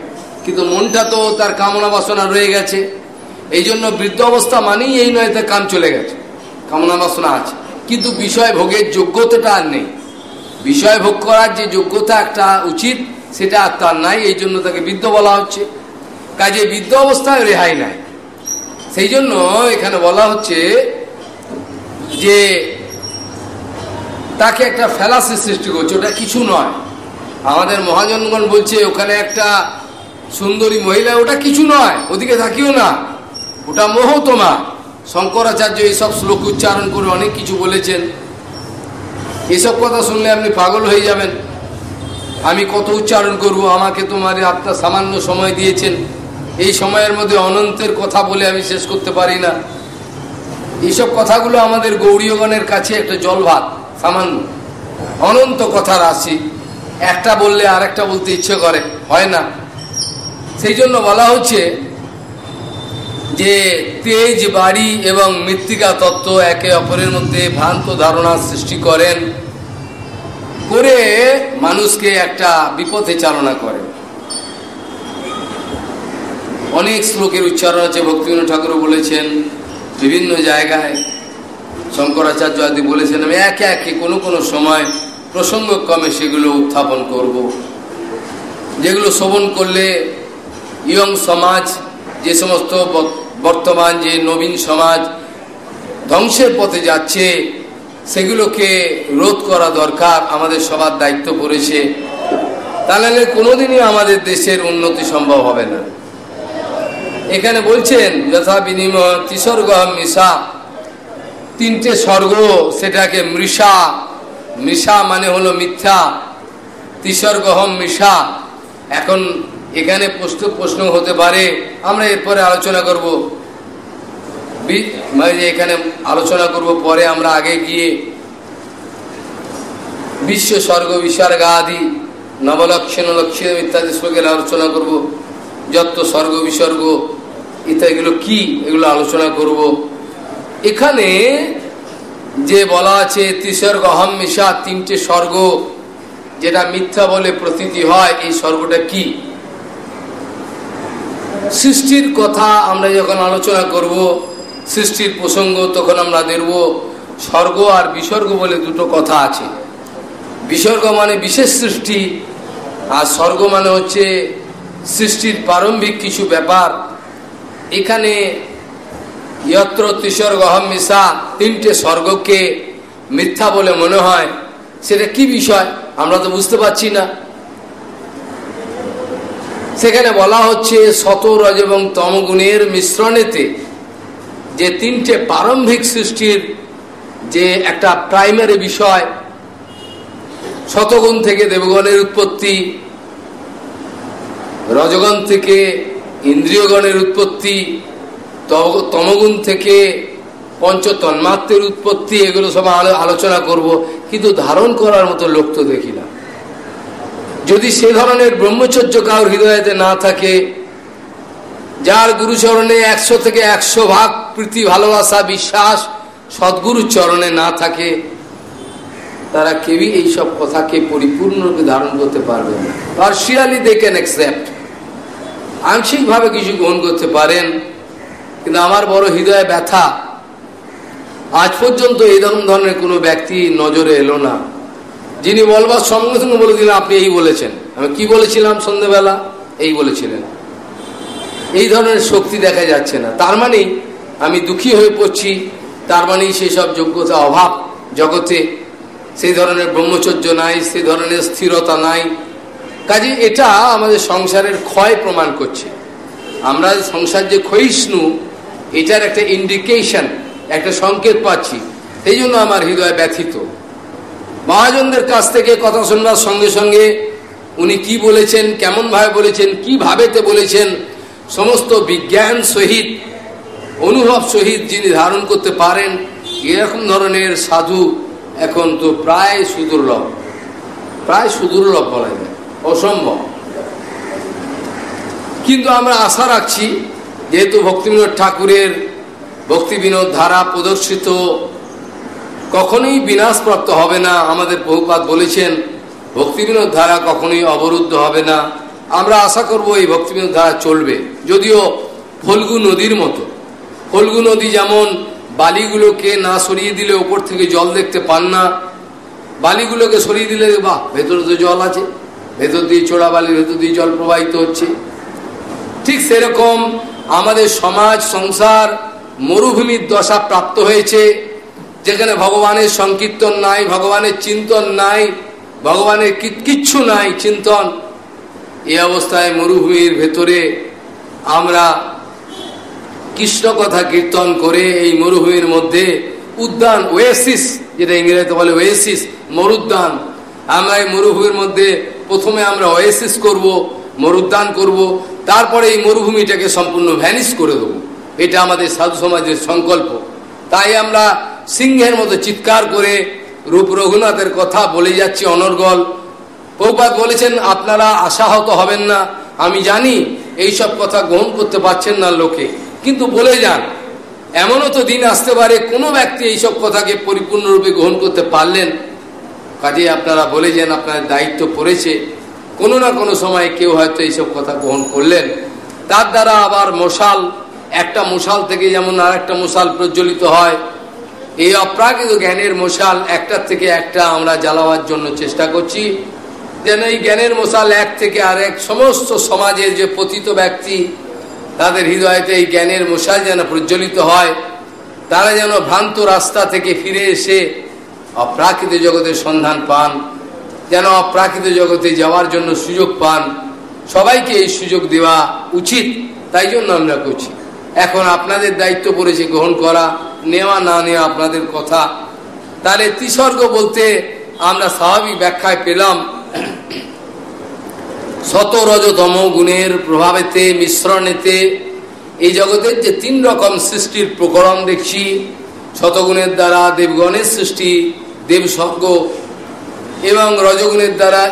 কিন্তু মনটা তো তার কামনা বাসনা রয়ে গেছে। এই জন্য বৃদ্ধ অবস্থা মানেই এই নয় তার কাম চলে গেছে, কামনা বাসনা আছে। কিন্তু বিষয় ভোগের যোগ্যতাটা আর নেই। বিষয় ভোগ করার যে যোগ্যতা একটা উচিত, সেটা আর তার নাই, এই জন্য তাকে বৃদ্ধ বলা হচ্ছে। কাজে বৃদ্ধ অবস্থায় রেহাই নাই। সেই জন্য এখানে বলা হচ্ছে যে তাকে একটা ফেলাসি সৃষ্টি করছে, ওটা কিছু নয়। আমাদের মহাজনগণ বলছে, ওখানে একটা সুন্দরী মহিলা, ওটা কিছু নয়, ওদিকে থাকিও না। ওটা মোহ তোমার শঙ্করাচার্য এইসব শ্লোক উচ্চারণ করে অনেক কিছু বলেছেন। এসব কথা শুনলে আপনি পাগল হয়ে যাবেন। আমি কত উচ্চারণ করব, আমাকে তোমার আপনার সামান্য সময় দিয়েছেন। এই সময়ের মধ্যে অনন্তের কথা বলে আমি শেষ করতে পারি না। এইসব কথাগুলো আমাদের গৌরীয়গণের কাছে একটা জলভাত, সামান্য। অনন্ত কথার রাশি একটা বললে আর একটা বলতে ইচ্ছে করে, হয় না? সেই জন্য বলা হচ্ছে যে তেজ, বাড়ি এবং মৃত্তিকা তত্ত্ব একে অপরের মধ্যে ভ্রান্ত ধারণা সৃষ্টি করেন করে মানুষকে একটা বিপথে চালনা করেন অনেক শ্লোকের উচ্চারণ আছে, ভক্তিবিনোদ ঠাকুর বলেছেন, বিভিন্ন জায়গায় শঙ্করাচার্য আদি বলেছেন, আমি একে একে কোনো কোনো সময় প্রসঙ্গক্রমে সেগুলো উত্থাপন করব। যেগুলো শ্রবণ করলে ইয়ং সমাজ, যে সমস্ত বর্তমান যে নবীন সমাজ ধ্বংসের পথে যাচ্ছে, সেগুলোকে রোধ করা দরকার, আমাদের সবার দায়িত্ব পড়েছে। তাহলে কোনোদিনই আমাদের দেশের উন্নতি সম্ভব হবে না। এখানে বলছেন, যথা বিনিময় তিসর্গ মিশা তিনটে স্বর্গ, সেটাকে মৃষা মৃষা মানে হলো মিথ্যা। তিসর্গহম মিশা। এখন এখানে প্রশ্ন প্রশ্ন হতে পারে, আমরা এরপরে আলোচনা করব। মানে এখানে আলোচনা করব, পরে আমরা আগে গিয়ে বিশ্ব স্বর্গ বিসর্গ আদি নবলক্ষণ, লক্ষণ ইত্যাদি শ্লোকের আলোচনা করব। যত স্বর্গ বিসর্গ, ইত্যাদিগুলো কি, এগুলো আলোচনা করব। এখানে যে বলা আছে তিসর্গ অহম মিশা, তিনটে স্বর্গ। যেটা মিথ্যা বলে প্রতীতি হয়, এই স্বর্গটা কি? সৃষ্টির কথা আমরা যখন আলোচনা করব, সৃষ্টির প্রসঙ্গ তখন আমরা দেখব, স্বর্গ আর বিসর্গ বলে দুটো কথা আছে। বিসর্গ মানে বিশেষ সৃষ্টি, আর স্বর্গ মানে হচ্ছে সৃষ্টির প্রারম্ভিক কিছু ব্যাপার। এখানে ইয়ত্র তিসর্গ মিশা তিনটে স্বর্গকে মিথ্যা বলে মনে হয় সেটা কি বিষয় আমরা তো বুঝতে পারছি না সেখানে বলা হচ্ছে শতরজ এবং তমগুণের মিশ্রণেতে যে তিনটে প্রারম্ভিক সৃষ্টির যে একটা প্রাইমারি বিষয় শতগুণ থেকে দেবগণের উৎপত্তি রজগণ থেকে ইন্দ্রিয়গণের উৎপত্তি তমগুণ থেকে পঞ্চ তন্মাত্রের উৎপত্তি, এগুলো সব আলোচনা করব। কিন্তু ধারণ করার মতো লোক তো দেখি না। যদি সে ধরনের ব্রহ্মচর্য কারোর হৃদয়তে না থাকে, যার গুরুচরণে একশো থেকে একশো ভাগ প্রীতি, ভালোবাসা, বিশ্বাস সদ্গুরুর চরণে না থাকে, তারা কেউই এইসব কথাকে পরিপূর্ণরূপে ধারণ করতে পারবে না। পার্সিয়ালি দে ক্যান অ্যাকসেপ্ট আংশিকভাবে কিছু গ্রহণ করতে পারেন। কিন্তু আমার বড় হৃদয়ে ব্যথা। আজ পর্যন্ত এই ধরন ধরনের কোনো ব্যক্তি নজরে এলো না। যিনি বলবার সঙ্গে সঙ্গে বলে দিলেন, আপনি এই বলেছেন। আমি কি বলেছিলাম সন্ধ্যেবেলা এই বলেছিলেন। এই ধরনের শক্তি দেখা যাচ্ছে না। তার মানেই আমি দুঃখী হয়ে পড়ছি। তার মানেই সেসব যোগ্যতা অভাব জগতে। সেই ধরনের ব্রহ্মচর্য নাই, সেই ধরনের স্থিরতা নাই। কাজে এটা আমাদের সংসারের ক্ষয় প্রমাণ করছে। আমরা সংসার যে ক্ষয়িষ্ণু এটার একটা ইন্ডিকেশন একটা সংকেত পাচ্ছি। সেই জন্য আমার হৃদয় ব্যথিত। মহাজনদের কাছ থেকে কথা শুনবার সঙ্গে সঙ্গে উনি কি বলেছেন কেমন ভাবে বলেছেন ভাবেতে বলেছেন, সমস্ত বিজ্ঞান সহিত, অনুভব সহিত যিনি ধারণ করতে পারেন, এরকম ধরনের সাধু এখন তো প্রায় সুদুর্লভ। প্রায় সুদুর্লভ বলা যায়। অসম্ভব। কিন্তু আমরা আশা রাখছি যেহেতু ভক্তিবিনোদ ঠাকুরের ভক্তিবিনোদ ধারা প্রদর্শিত, কখনোই বিনাশপ্রাপ্ত হবে না। আমাদের বহুপাত বলেছেন, ভক্তিবিনোদ ধারা কখনোই অবরুদ্ধ হবে না। আমরা আশা করব এই ভক্তিবিনোদ ধারা চলবে। যদিও ফল্গু নদীর মতো। ফল্গু নদী যেমন বালিগুলোকে না সরিয়ে দিলে ওপর থেকে জল দেখতে পান না, বালিগুলোকে সরিয়ে দিলে, বাহ, ভেতরে তো জল আছে। ভেতর দিয়ে চোড়া বালির ভেতর দিয়ে জল প্রবাহিত হচ্ছে। ঠিক সেরকম আমাদের সমাজ, সংসার, মরুভূমির দশা প্রাপ্ত হয়েছে। যেখানে ভগবানের সংকীর্তন নাই, ভগবানের চিন্তন নাই, ভগবানের কিচ্ছু নাই, চিন্তন। এই অবস্থায় মরুভূমির ভেতরে আমরা কৃষ্ণ কথা কীর্তন করে এই মরুভূমির মধ্যে উদ্যান, ওয়েসিস, যেটা ইংরেজিতে বলে ওয়েসিস, মরুদ্যান। আমরা এই মরুভূমির মধ্যে প্রথমে আমরা ওয়েসিস করব মরুদ্যান করব, তারপরে এই মরুভূমিটাকে সম্পূর্ণ ভ্যানিশ করে দেবো। এটা আমাদের সাধু সমাজের সংকল্প। তাই আমরা সিংহের মতো চিৎকার করে রূপ রঘুনাথের কথা বলে যাচ্ছি অনর্গল। প্রপাত বলেছেন, আপনারা আশাহত হবেন না। আমি জানি এই সব কথা গ্রহণ করতে পারছেন না লোকে। কিন্তু বলে যান, এমনও তো দিন আসতে পারে, কোনো ব্যক্তি এইসব কথাকে পরিপূর্ণরূপে গ্রহণ করতে পারলেন। কাজে আপনারা বলে যান আপনার দায়িত্ব পড়েছে। কোনো না কোনো সময় কেউ হয়তো এইসব কথা গ্রহণ করলেন। তার দ্বারা আবার মশাল, একটা মশাল থেকে যেমন আর একটা মশাল প্রজ্বলিত হয়, এই অপ্রাকৃত জ্ঞানের মশাল একটার থেকে একটা আমরা জ্বালাবার জন্য চেষ্টা করছি। যেন এই জ্ঞানের মশাল এক থেকে আর এক সমস্ত সমাজের যে পতিত ব্যক্তি, তাদের হৃদয়তে এই জ্ঞানের মশাল যেন প্রজ্বলিত হয়, তারা যেন ভ্রান্ত রাস্তা থেকে ফিরে এসে অপ্রাকৃত জগতের সন্ধান পান। যেন অপ্রাকৃত জগতে যাওয়ার জন্য সুযোগ পান। সবাইকে এই সুযোগ দেওয়া উচিত, তাই জন্য আমরা করছি। এখন আপনাদের দায়িত্ব পড়েছে গ্রহণ করা, নেওয়া না নেওয়া আপনাদের কথা। তাহলে ত্রিসর্গ বলতে আমরা স্বাভাবিক ব্যাখ্যায় পেলাম শত রজতম গুণের প্রভাবেতে, মিশ্রণেতে, এই জগতের যে তিন রকম সৃষ্টির প্রকরণ দেখছি, শতগুণের দ্বারা দেবগণের সৃষ্টি দেবস্বর্গ এবং রজগুণের দ্বারা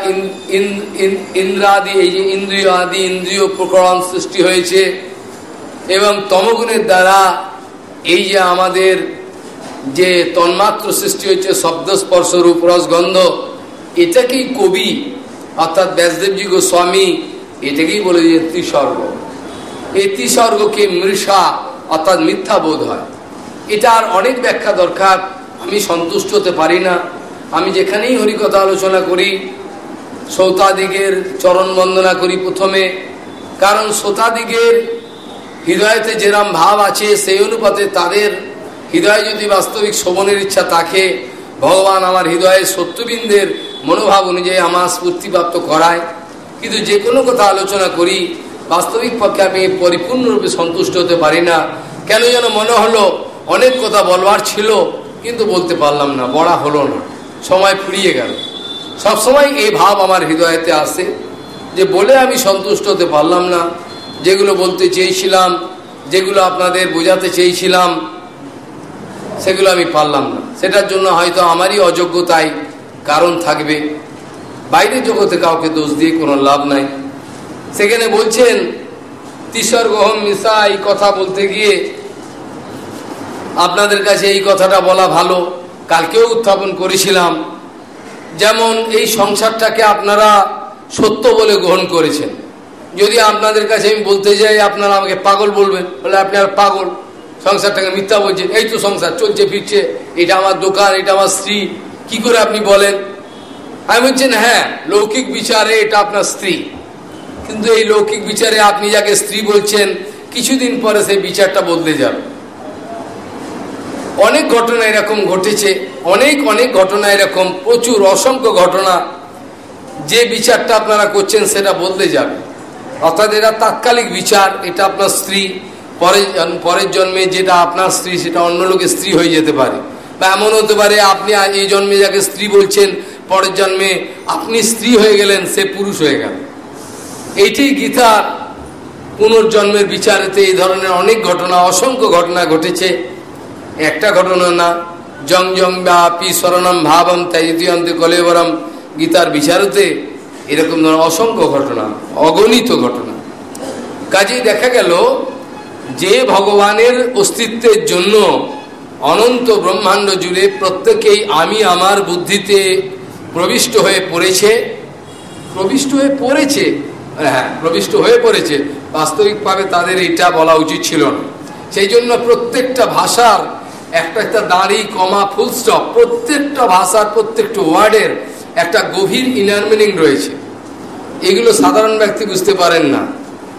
ইন্দ্রাদি, এই যে ইন্দ্রিয় আদি, ইন্দ্রিয় প্রকরণ সৃষ্টি হয়েছে। এবং তমগুণের দ্বারা এই যে আমাদের যে তন্মাত্র সৃষ্টি হয়েছে শব্দ স্পর্শ রূপ রস গন্ধ এটাকেই কবি, অর্থাৎ ব্যাসদেবজি গোস্বামী, এটাকেই বলে যে ত্রিসর্গ। এই ত্রিসর্গকে মৃষা, অর্থাৎ মিথ্যা বোধ হয়। এটা আর অনেক ব্যাখ্যা দরকার, আমি সন্তুষ্ট হতে পারি না। আমি যেখানেই হরিকথা আলোচনা করি, শ্রোতাদিগের চরণ বন্দনা করি প্রথমে, কারণ শ্রোতাদিগের হৃদয়তে যেরাম ভাব আছে, সেই অনুপাতে তাদের হৃদয় যদি বাস্তবিক শোভনের ইচ্ছা থাকে, ভগবান আমার হৃদয়ে সত্যবিন্দের মনোভাব অনুযায়ী আমার স্ফূর্তিপ্রাপ্ত করায়। কিন্তু যে কোনো কথা আলোচনা করি, বাস্তবিক পক্ষে আমি পরিপূর্ণরূপে সন্তুষ্ট হতে পারি না। কেন যেন মনে হলো, অনেক কথা বলবার ছিল, কিন্তু বলতে পারলাম না বড়া হলো না। সময় ফুরিয়ে গেল। সবসময় এই ভাব আমার হৃদয়তে আসে যে বলে আমি সন্তুষ্ট হতে পারলাম না। যেগুলো বলতে চেয়েছিলাম, যেগুলো আপনাদের বোঝাতে চেয়েছিলাম, সেগুলো আমি পারলাম না। সেটার জন্য হয়তো আমারই অযোগ্যতাই কারণ থাকবে। বাইরের জগতে কাউকে দোষ দিয়ে কোনো লাভ নাই। সেখানে বলছেন তিসর গহম মিশা, এই কথা বলতে গিয়ে আপনাদের কাছে এই কথাটা বলা ভালো। কালকেও উত্থাপন করেছিলাম। যেমন এই সংসারটাকে আপনারা সত্য বলে গ্রহণ করেছেন। যদি আপনাদের কাছে আমি বলতে যাই, আপনারা আমাকে পাগল বলবেন, বলে আপনি আর পাগল। সংসারটাকে মিথ্যা বলছেন, এই তো সংসার চলছে, ফিরছে, এটা আমার দোকান, এটা আমার স্ত্রী, কি করে আপনি বলেন? আমি বলছেন হ্যাঁ লৌকিক বিচারে এটা আপনার স্ত্রী। কিন্তু এই লৌকিক বিচারে আপনি যাকে স্ত্রী বলছেন, কিছুদিন পরে সেই বিচারটা বদলে যাবে। অনেক ঘটনা এরকম ঘটেছে, অনেক অনেক ঘটনা এরকম, প্রচুর অসংখ্য ঘটনা। যে বিচারটা আপনারা করছেন সেটা বদলে যাবে। অর্থাৎ এটা তাৎকালিক বিচার, এটা আপনার স্ত্রী পরে পরের জন্মে যেটা আপনার স্ত্রী, সেটা অন্য লোকের স্ত্রী হয়ে যেতে পারে। বা এমন হতে পারে আপনি এই জন্মে যাকে স্ত্রী বলছেন, পরের জন্মে আপনি স্ত্রী হয়ে গেলেন, সে পুরুষ হয়ে গেল। এইটি গীতার পুনর্জন্মের বিচারেতে এই ধরনের অনেক ঘটনা, অসংখ্য ঘটনা ঘটেছে। একটা ঘটনা না। জং জং ব্যাপী স্মরণম ভাবম ত্যাজিয়ন্তে কলেবরম। গীতার বিচারতে এরকম ধরনের অসংখ্য ঘটনা, অগণিত ঘটনা। কাজেই দেখা গেল যে ভগবানের অস্তিত্বের জন্য অনন্ত ব্রহ্মাণ্ড জুড়ে প্রত্যেকেই আমি আমার বুদ্ধিতে প্রবিষ্ট হয়ে পড়েছে। প্রবিষ্ট হয়ে পড়েছে? হ্যাঁ প্রবিষ্ট হয়ে পড়েছে। বাস্তবিকভাবে তাদের এটা বলা উচিত ছিল না। সেই জন্য প্রত্যেকটা ভাষার একটা একটা দাঁড়ি, কমা ফুল স্টপ প্রত্যেকটা ভাষার, প্রত্যেকটা ওয়ার্ডের একটা গভীর ইনার মিনিং রয়েছে। এগুলো সাধারণ ব্যক্তি বুঝতে পারেন না।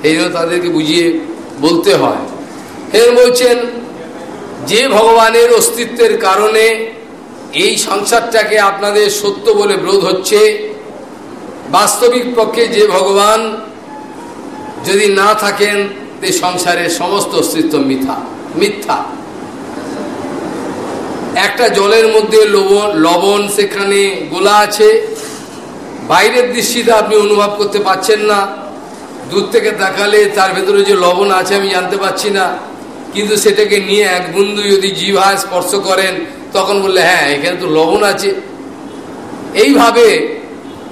এই জন্য তাদেরকে বুঝিয়ে বলতে হয়। এর বলছেন, যে ভগবানের অস্তিত্বের কারণে এই সংসারটাকে আপনাদের সত্য বলে বোধ হচ্ছে, বাস্তবিক পক্ষে যে ভগবান যদি না থাকেন সংসারের সমস্ত অস্তিত্ব মিথ্যা মিথ্যা। একটা জলের মধ্যে লবণ লবণ সেখানে গোলা আছে। বাইরের দৃষ্টিতে আপনি অনুভব করতে পাচ্ছেন না। দূর থেকে দেখালে তার ভেতরে যে লবণ আছে আমি জানতে পারছি না। কিন্তু সেটাকে নিয়ে এক বন্ধু যদি জিভায় স্পর্শ করেন, তখন বললে হ্যাঁ এখানে তো লবণ আছে। এইভাবে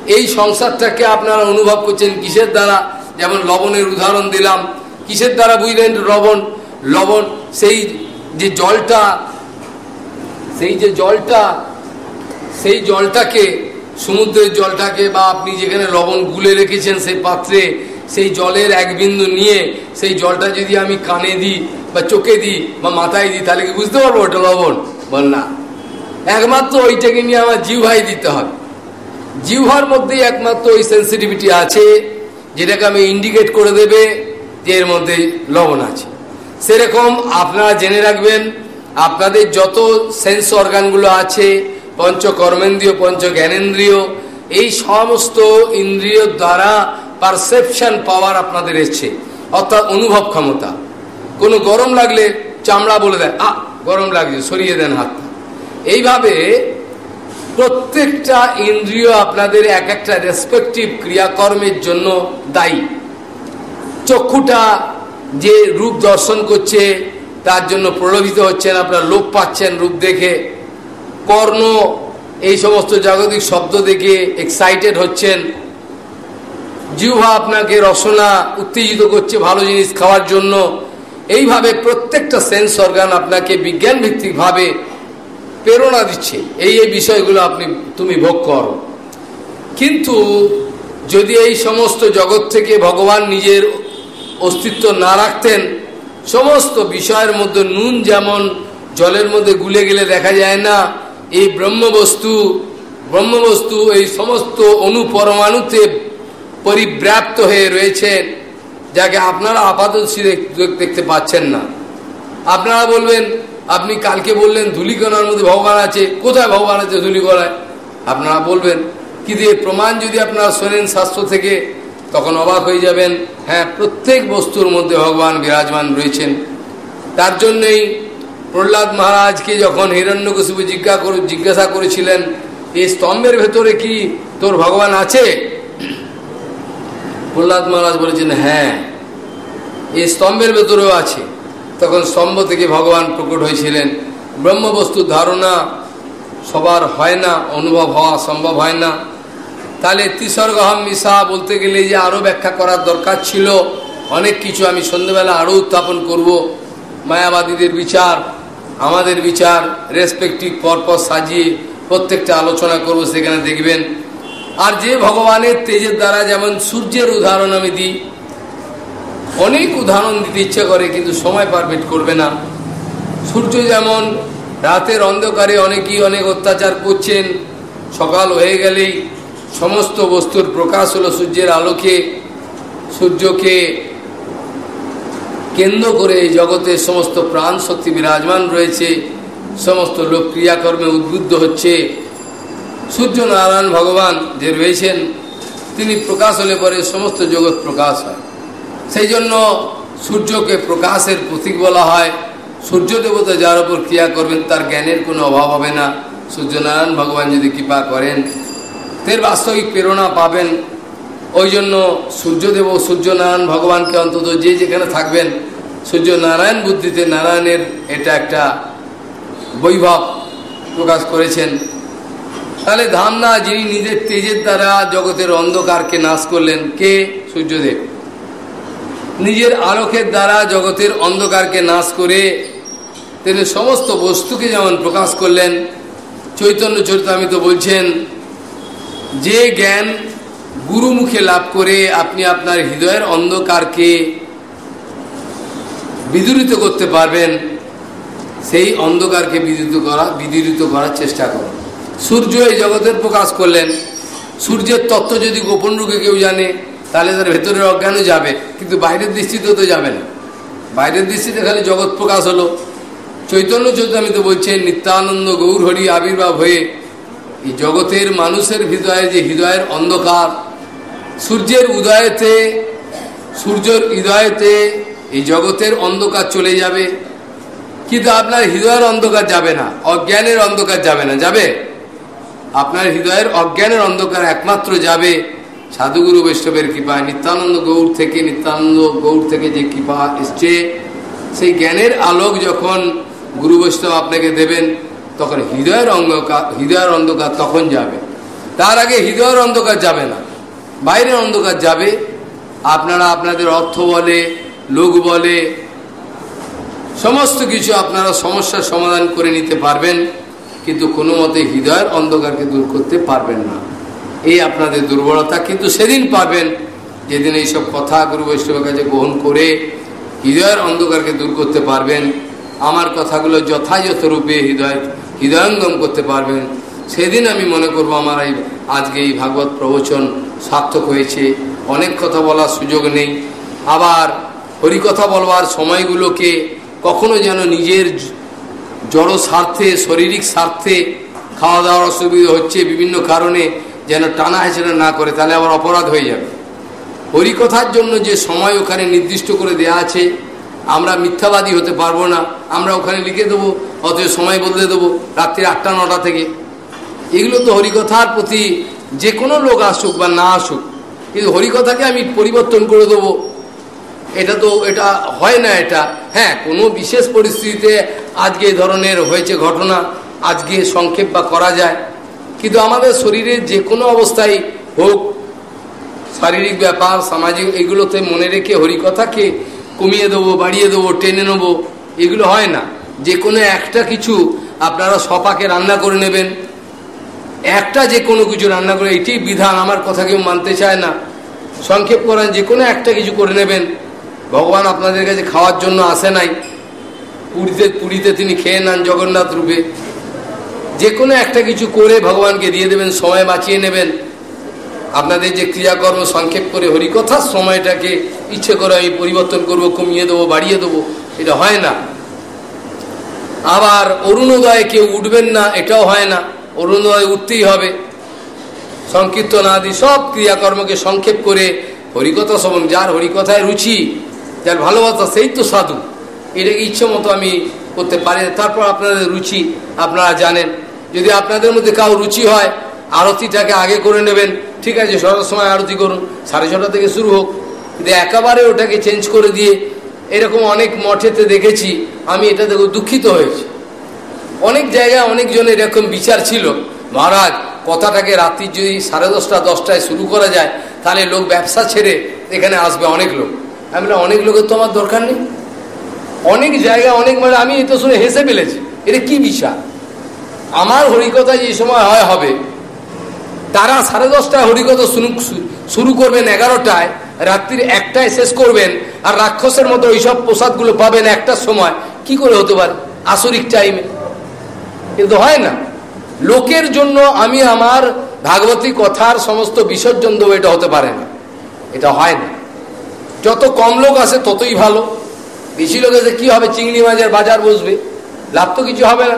এই সংসারটাকে আপনারা অনুভব করছেন কিসের দ্বারা? যেমন লবণের উদাহরণ দিলাম। কিসের দ্বারা বুঝলেন লবণ? লবণ, সেই যে জলটা সেই যে জলটা, সেই জলটাকে, সমুদ্রের জলটাকে বা আপনি যেখানে লবণ গুলে রেখেছেন সেই পাত্রে, সেই জলের এক বিন্দু নিয়ে সেই জলটা যদি আমি কানে দিই বা চোখে দিই বা মাথায় দিই, তাহলে কি বুঝতে পারব ওটা লবণ? বল না। একমাত্র ওইটাকে নিয়ে আমার জিভাই দিতে হবে। জিভার মধ্যেই একমাত্র ওই সেন্সিটিভিটি আছে, যেটাকে আমি ইন্ডিকেট করে দেবে যে এর মধ্যে লবণ আছে। সেরকম আপনারা জেনে রাখবেন আপনাদের যত সেন্স অর্গানগুলো আছে পঞ্চ কর্মেন্দ্রীয় পঞ্চ জ্ঞানেন্দ্রীয় এই সমস্ত ইন্দ্রিয় দ্বারা পারসেপশন পাওয়ার আপনাদের এসছে, অর্থাৎ অনুভব ক্ষমতা। কোনো গরম লাগলে চামড়া বলে দেয় আ গরম লাগছে, সরিয়ে দেন হাতটা। এইভাবে প্রত্যেকটা ইন্দ্রিয় আপনাদের এক একটা রেসপেক্টিভ ক্রিয়াকর্মের জন্য দায়ী। চক্ষুটা যে রূপ দর্শন করছে তার জন্য প্রলোভিত হচ্ছেন, আপনার লোক পাচ্ছেন রূপ দেখে। কর্ণ এই সমস্ত জাগতিক শব্দ দেখে এক্সাইটেড হচ্ছেন। জিহ্বা আপনাকে রসনা উত্তেজিত করছে ভালো জিনিস খাওয়ার জন্য। এইভাবে প্রত্যেকটা সেন্স অর্গান আপনাকে বিজ্ঞান ভিত্তিকভাবে প্রেরণা দিচ্ছে। এই এই বিষয়গুলো আপনি, তুমি ভোগ করো। কিন্তু যদি এই সমস্ত জগৎ থেকে ভগবান নিজের অস্তিত্ব না রাখতেন সমস্ত বিষয়ের মধ্যে নুন যেমন জলের মধ্যে গুলে গেলে দেখা যায় না, এই ব্রহ্মবস্তু ব্রহ্মবস্তু এই সমস্ত অনুপরমাণুতে পরিব্যাপ্ত হয়ে রয়েছেন যাকে আপনারা আপাতত দেখতে পাচ্ছেন না। আপনারা বলবেন, আপনি কালকে বললেন ধুলিকণার মধ্যে ভগবান আছে, কোথায় ভগবান আছে ধুলিকণায়? আপনারা বলবেন, কিন্তু এর প্রমাণ যদি আপনারা শোনেন শাস্ত্র থেকে তখন অবাক হয়ে যাবেন হ্যাঁ প্রত্যেক বস্তুর মধ্যে ভগবান বিরাজমান রয়েছেন। তার জন্যই প্রহ্লাদ মহারাজকে যখন হিরণ্যকশিপু জিজ্ঞা জিজ্ঞাসা করেছিলেন এই স্তম্ভের ভেতরে কি তোর ভগবান আছে? প্রহ্লাদ মহারাজ বলেছেন হ্যাঁ এই স্তম্ভের ভেতরেও আছে। তখন স্তম্ভ থেকে ভগবান প্রকট হয়েছিলেন। ব্রহ্মবস্তুর ধারণা, সবার হয় না, অনুভব হওয়া সম্ভব হয় না। তাহলে তিসর্গহম মিশা বলতে গেলে যে আরও ব্যাখ্যা করার দরকার ছিল। অনেক কিছু আমি সন্ধ্যেবেলা আরও উত্থাপন করব। মায়াবাদীদের বিচার, আমাদের বিচার রেসপেক্টিভ পরপর সাজিয়ে প্রত্যেকটা আলোচনা করব, সেখানে দেখবেন। আর যে ভগবানের তেজের দ্বারা যেমন সূর্যের উদাহরণ আমি দিই, অনেক উদাহরণ দিতে ইচ্ছে করে, কিন্তু সময় পারমিট করবে না। সূর্য যেমন রাতের অন্ধকারে অনেকেই অনেক অত্যাচার করছেন, সকাল হয়ে গেলেই সমস্ত বস্তুর প্রকাশ হলো সূর্যের আলোকে, সূর্যকে কেন্দ্র করে এই জগতের সমস্ত প্রাণ শক্তি বিরাজমান রয়েছে, সমস্ত লোক ক্রিয়াকর্মে উদ্বুদ্ধ হচ্ছে। সূর্য নারায়ণ ভগবান যে রয়েছেন, তিনি প্রকাশ হলে পরে সমস্ত জগৎ প্রকাশ হয়। সেই জন্য সূর্যকে প্রকাশের প্রতীক বলা হয়। সূর্য দেবতা যার উপর ক্রিয়া করবেন, তার জ্ঞানের কোনো অভাব হবে না। সূর্যনারায়ণ ভগবান যদি কৃপা করেন তের বাস্তবিক প্রেরণা পাবেন। ওই জন্য সূর্যদেব ও সূর্যনারায়ণ ভগবানকে অন্তত যে যেখানে থাকবেন, সূর্যনারায়ণ বুদ্ধিতে নারায়ণের এটা একটা বৈভব প্রকাশ করেছেন। তাহলে ধামনা যিনি নিজের তেজের দ্বারা জগতের অন্ধকারকে নাশ করলেন, কে? সূর্যদেব। নিজের আলোকের দ্বারা জগতের অন্ধকারকে নাশ করে তিনি সমস্ত বস্তুকে যেমন প্রকাশ করলেন, চৈতন্য চরিতামিত বলছেন যে জ্ঞান গুরুমুখে লাভ করে আপনি আপনার হৃদয়ের অন্ধকারকে বিদূরিত করতে পারবেন, সেই অন্ধকারকে বিদূরিত করা, বিদূরিত করার চেষ্টা করুন। সূর্য এই জগতের প্রকাশ করলেন। সূর্যের তত্ত্ব যদি গোপন রূপে কেউ জানে, তাহলে তার ভেতরের অজ্ঞানও যাবে। কিন্তু বাইরের দৃষ্টিতেও তো যাবে না। বাইরের দৃষ্টিতে খালি জগৎ প্রকাশ হলো। চৈতন্য চৈতন্য তো বলছেন নিত্যানন্দ গৌর হরি আবির্ভাব হয়ে এই জগতের মানুষের হৃদয়ে যে হৃদয়ের অন্ধকার, সূর্যের উদয়তে, সূর্যের হৃদয়তে এই জগতের অন্ধকার চলে যাবে। কিন্তু আপনার হৃদয়ের অন্ধকার যাবে না, অজ্ঞানের অন্ধকার যাবে না, যাবে? আপনার হৃদয়ের অজ্ঞানের অন্ধকার একমাত্র যাবে সাধুগুরু বৈষ্ণবের কৃপা নিত্যানন্দ গৌর থেকে, নিত্যানন্দ গৌর থেকে যে কৃপা এসছে, সেই জ্ঞানের আলোক যখন গুরু বৈষ্ণব আপনাকে দেবেন তখন হৃদয়ের অন্ধকার হৃদয়ের অন্ধকার তখন যাবে। তার আগে হৃদয়ের অন্ধকার যাবে না। বাইরের অন্ধকার যাবে। আপনারা আপনাদের অর্থ বলে, লোক বলে, সমস্ত কিছু আপনারা সমস্যার সমাধান করে নিতে পারবেন, কিন্তু কোনো মতে হৃদয়ের অন্ধকারকে দূর করতে পারবেন না। এই আপনাদের দুর্বলতা। কিন্তু সেদিন পাবেন যেদিন এইসব কথা গুরু বৈষ্ণবের কাছে গ্রহণ করে হৃদয়ের অন্ধকারকে দূর করতে পারবেন। আমার কথাগুলো যথাযথ রূপে হৃদয় হৃদয়ঙ্গম করতে পারবেন। সেদিন আমি মনে করব আমার এই আজকে এই ভাগবত প্রবচন সার্থক হয়েছে। অনেক কথা বলার সুযোগ নেই। আবার হরিকথা বলবার সময়গুলোকে কখনো যেন নিজের জড় স্বার্থে, শারীরিক স্বার্থে খাওয়া দাওয়ার অসুবিধা হচ্ছে বিভিন্ন কারণে যেন টানা হেঁচড়া না করে, তাহলে আবার অপরাধ হয়ে যাবে। হরিকথার জন্য যে সময় ওখানে নির্দিষ্ট করে দেয়া আছে আমরা মিথ্যাবাদী হতে পারব না। আমরা ওখানে লিখে দেবো অথচ সময় বদলে দেবো, রাত্রি আটটা, নটা থেকে। এগুলো তো হরিকথার প্রতি যে কোনো লোক আসুক বা না আসুক, কিন্তু হরিকথাকে আমি পরিবর্তন করে দেবো। এটা তো, এটা হয় না এটা। হ্যাঁ কোনো বিশেষ পরিস্থিতিতে আজকে এই ধরনের হয়েছে ঘটনা, আজকে সংক্ষেপ বা করা যায়। কিন্তু আমাদের শরীরের যে কোনো অবস্থায় হোক, শারীরিক ব্যাপার, সামাজিক, এগুলোতে মনে রেখে হরিকথাকে কমিয়ে দেবো, বাড়িয়ে দেবো, টেনে নেব, এগুলো হয় না। যে কোনো একটা কিছু আপনারা সপাকে রান্না করে নেবেন। একটা যে কোনো কিছু রান্না করে এটি বিধান, আমার কথা কেউ মানতে চায় না। সংক্ষেপ করেন, যে কোনো একটা কিছু করে নেবেন। ভগবান আপনাদের কাছে খাওয়ার জন্য আসে নাই। পুরীতে পুরীতে তিনি খেয়ে নেন জগন্নাথ রূপে। যে কোনো একটা কিছু করে ভগবানকে দিয়ে দেবেন, সময় বাঁচিয়ে নেবেন। আপনাদের যে ক্রিয়াকর্ম সংক্ষেপ করে হরিকথার সময়টাকে ইচ্ছে করে আমি পরিবর্তন করব, কমিয়ে দেবো, বাড়িয়ে দেবো, এটা হয় না। আবার অরুণোদয়ে কেউ উঠবেন না, এটাও হয় না। অরুণোদয় উঠতেই হবে। সংকীর্তন আদি সব ক্রিয়াকর্মকে সংক্ষেপ করে হরিকথা শ্রবণ যার হরিকথায় রুচি, যার ভালোবাসা, সেই তো সাধু। এটাকে ইচ্ছে মতো আমি করতে পারি তারপর আপনাদের রুচি, আপনারা জানেন। যদি আপনাদের মধ্যে কাউ রুচি হয় আরতিটাকে আগে করে নেবেন। ঠিক আছে ছটার সময় আরতি করুন। সাড়ে ছটা থেকে শুরু হোক। কিন্তু একেবারে ওটাকে চেঞ্জ করে দিয়ে, এরকম অনেক মঠেতে দেখেছি, আমি এটা দেখো দুঃখিত হয়েছি। অনেক জায়গায় অনেকজন এরকম বিচার ছিল, মহারাজ, কথাটাকে রাত্রি যদি সাড়ে দশটা, দশটায় শুরু করা যায়, তাহলে লোক ব্যবসা ছেড়ে এখানে আসবে অনেক লোক। আমি অনেক লোকের তো আমার দরকার নেই। অনেক জায়গায় অনেক মানে আমি এটা শুনে হেসে ফেলেছি, এটা কি বিষয় আমার হরিকথা যে সময় হয়, হবে। তারা সাড়ে দশটায় হরিকথা শুরু করবেন, এগারোটায়, রাত্রির একটায় শেষ করবেন, আর রাক্ষসের মতো ওইসব প্রসাদগুলো পাবেন একটার সময়। কি করে হতে পারে? আসরিক টাইমে কিন্তু হয় না। লোকের জন্য আমি আমার ভাগবতী কথার সমস্ত বিসর্জন দেবো, এটা হতে পারে না। এটা হয় না। যত কম লোক আসে ততই ভালো। বেশি লোক এসে কি হবে? চিংড়ি মাছের বাজার বসবে। লাভ তো কিছু হবে না।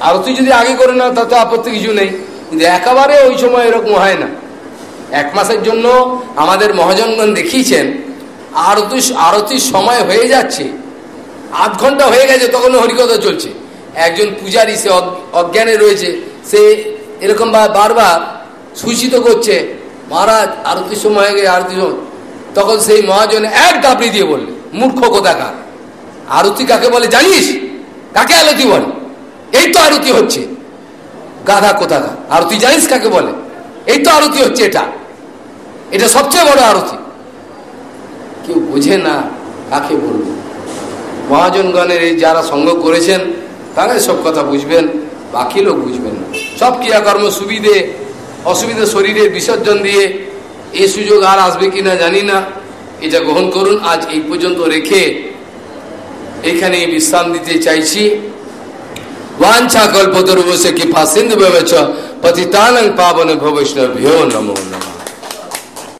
আর তুই যদি আগে করে না তাতে আপত্তি কিছু নেই। কিন্তু একেবারে ওই সময় এরকম হয় না। এক মাসের জন্য আমাদের মহাজনগণ দেখিয়েছেন আরতি আরতির সময় হয়ে যাচ্ছে। আধ ঘণ্টা হয়ে গেছে তখন হরিকথা চলছে। একজন পূজারী, সে অজ্ঞানে রয়েছে। সে এরকম বারবার সূচিত করছে, মহারাজ, আরতির সময় হয়ে গেছে আরতি তখন সেই মহাজন এক ডাবড়ি দিয়ে বললে, মূর্খ কোথাকার? আরতি কাকে বলে জানিস? কাকে আরতি বলে? এই তো আরতি হচ্ছে। গাধা কোথাকার? আরতি জানিস কাকে বলে? এই তো আরতি হচ্ছে এটা। এটা সবচেয়ে বড় আরতি। কেউ বোঝে না কাকে বলব। মহাজনগণের এই যারা সঙ্গ করেছেন তারাই সব কথা বুঝবেন, বাকি লোক বুঝবেন না। সব ক্রিয়াকর্ম সুবিধে, অসুবিধে শরীরে বিসর্জন দিয়ে এই সুযোগ আর আসবে কিনা জানি না। এটা গ্রহণ করুন। আজ এই পর্যন্ত রেখে এখানে বিশ্রাম দিতে চাইছি। वाछा से कृपा सिंधु पतितानंग पावन भवैष्णव्यो नमो नमः।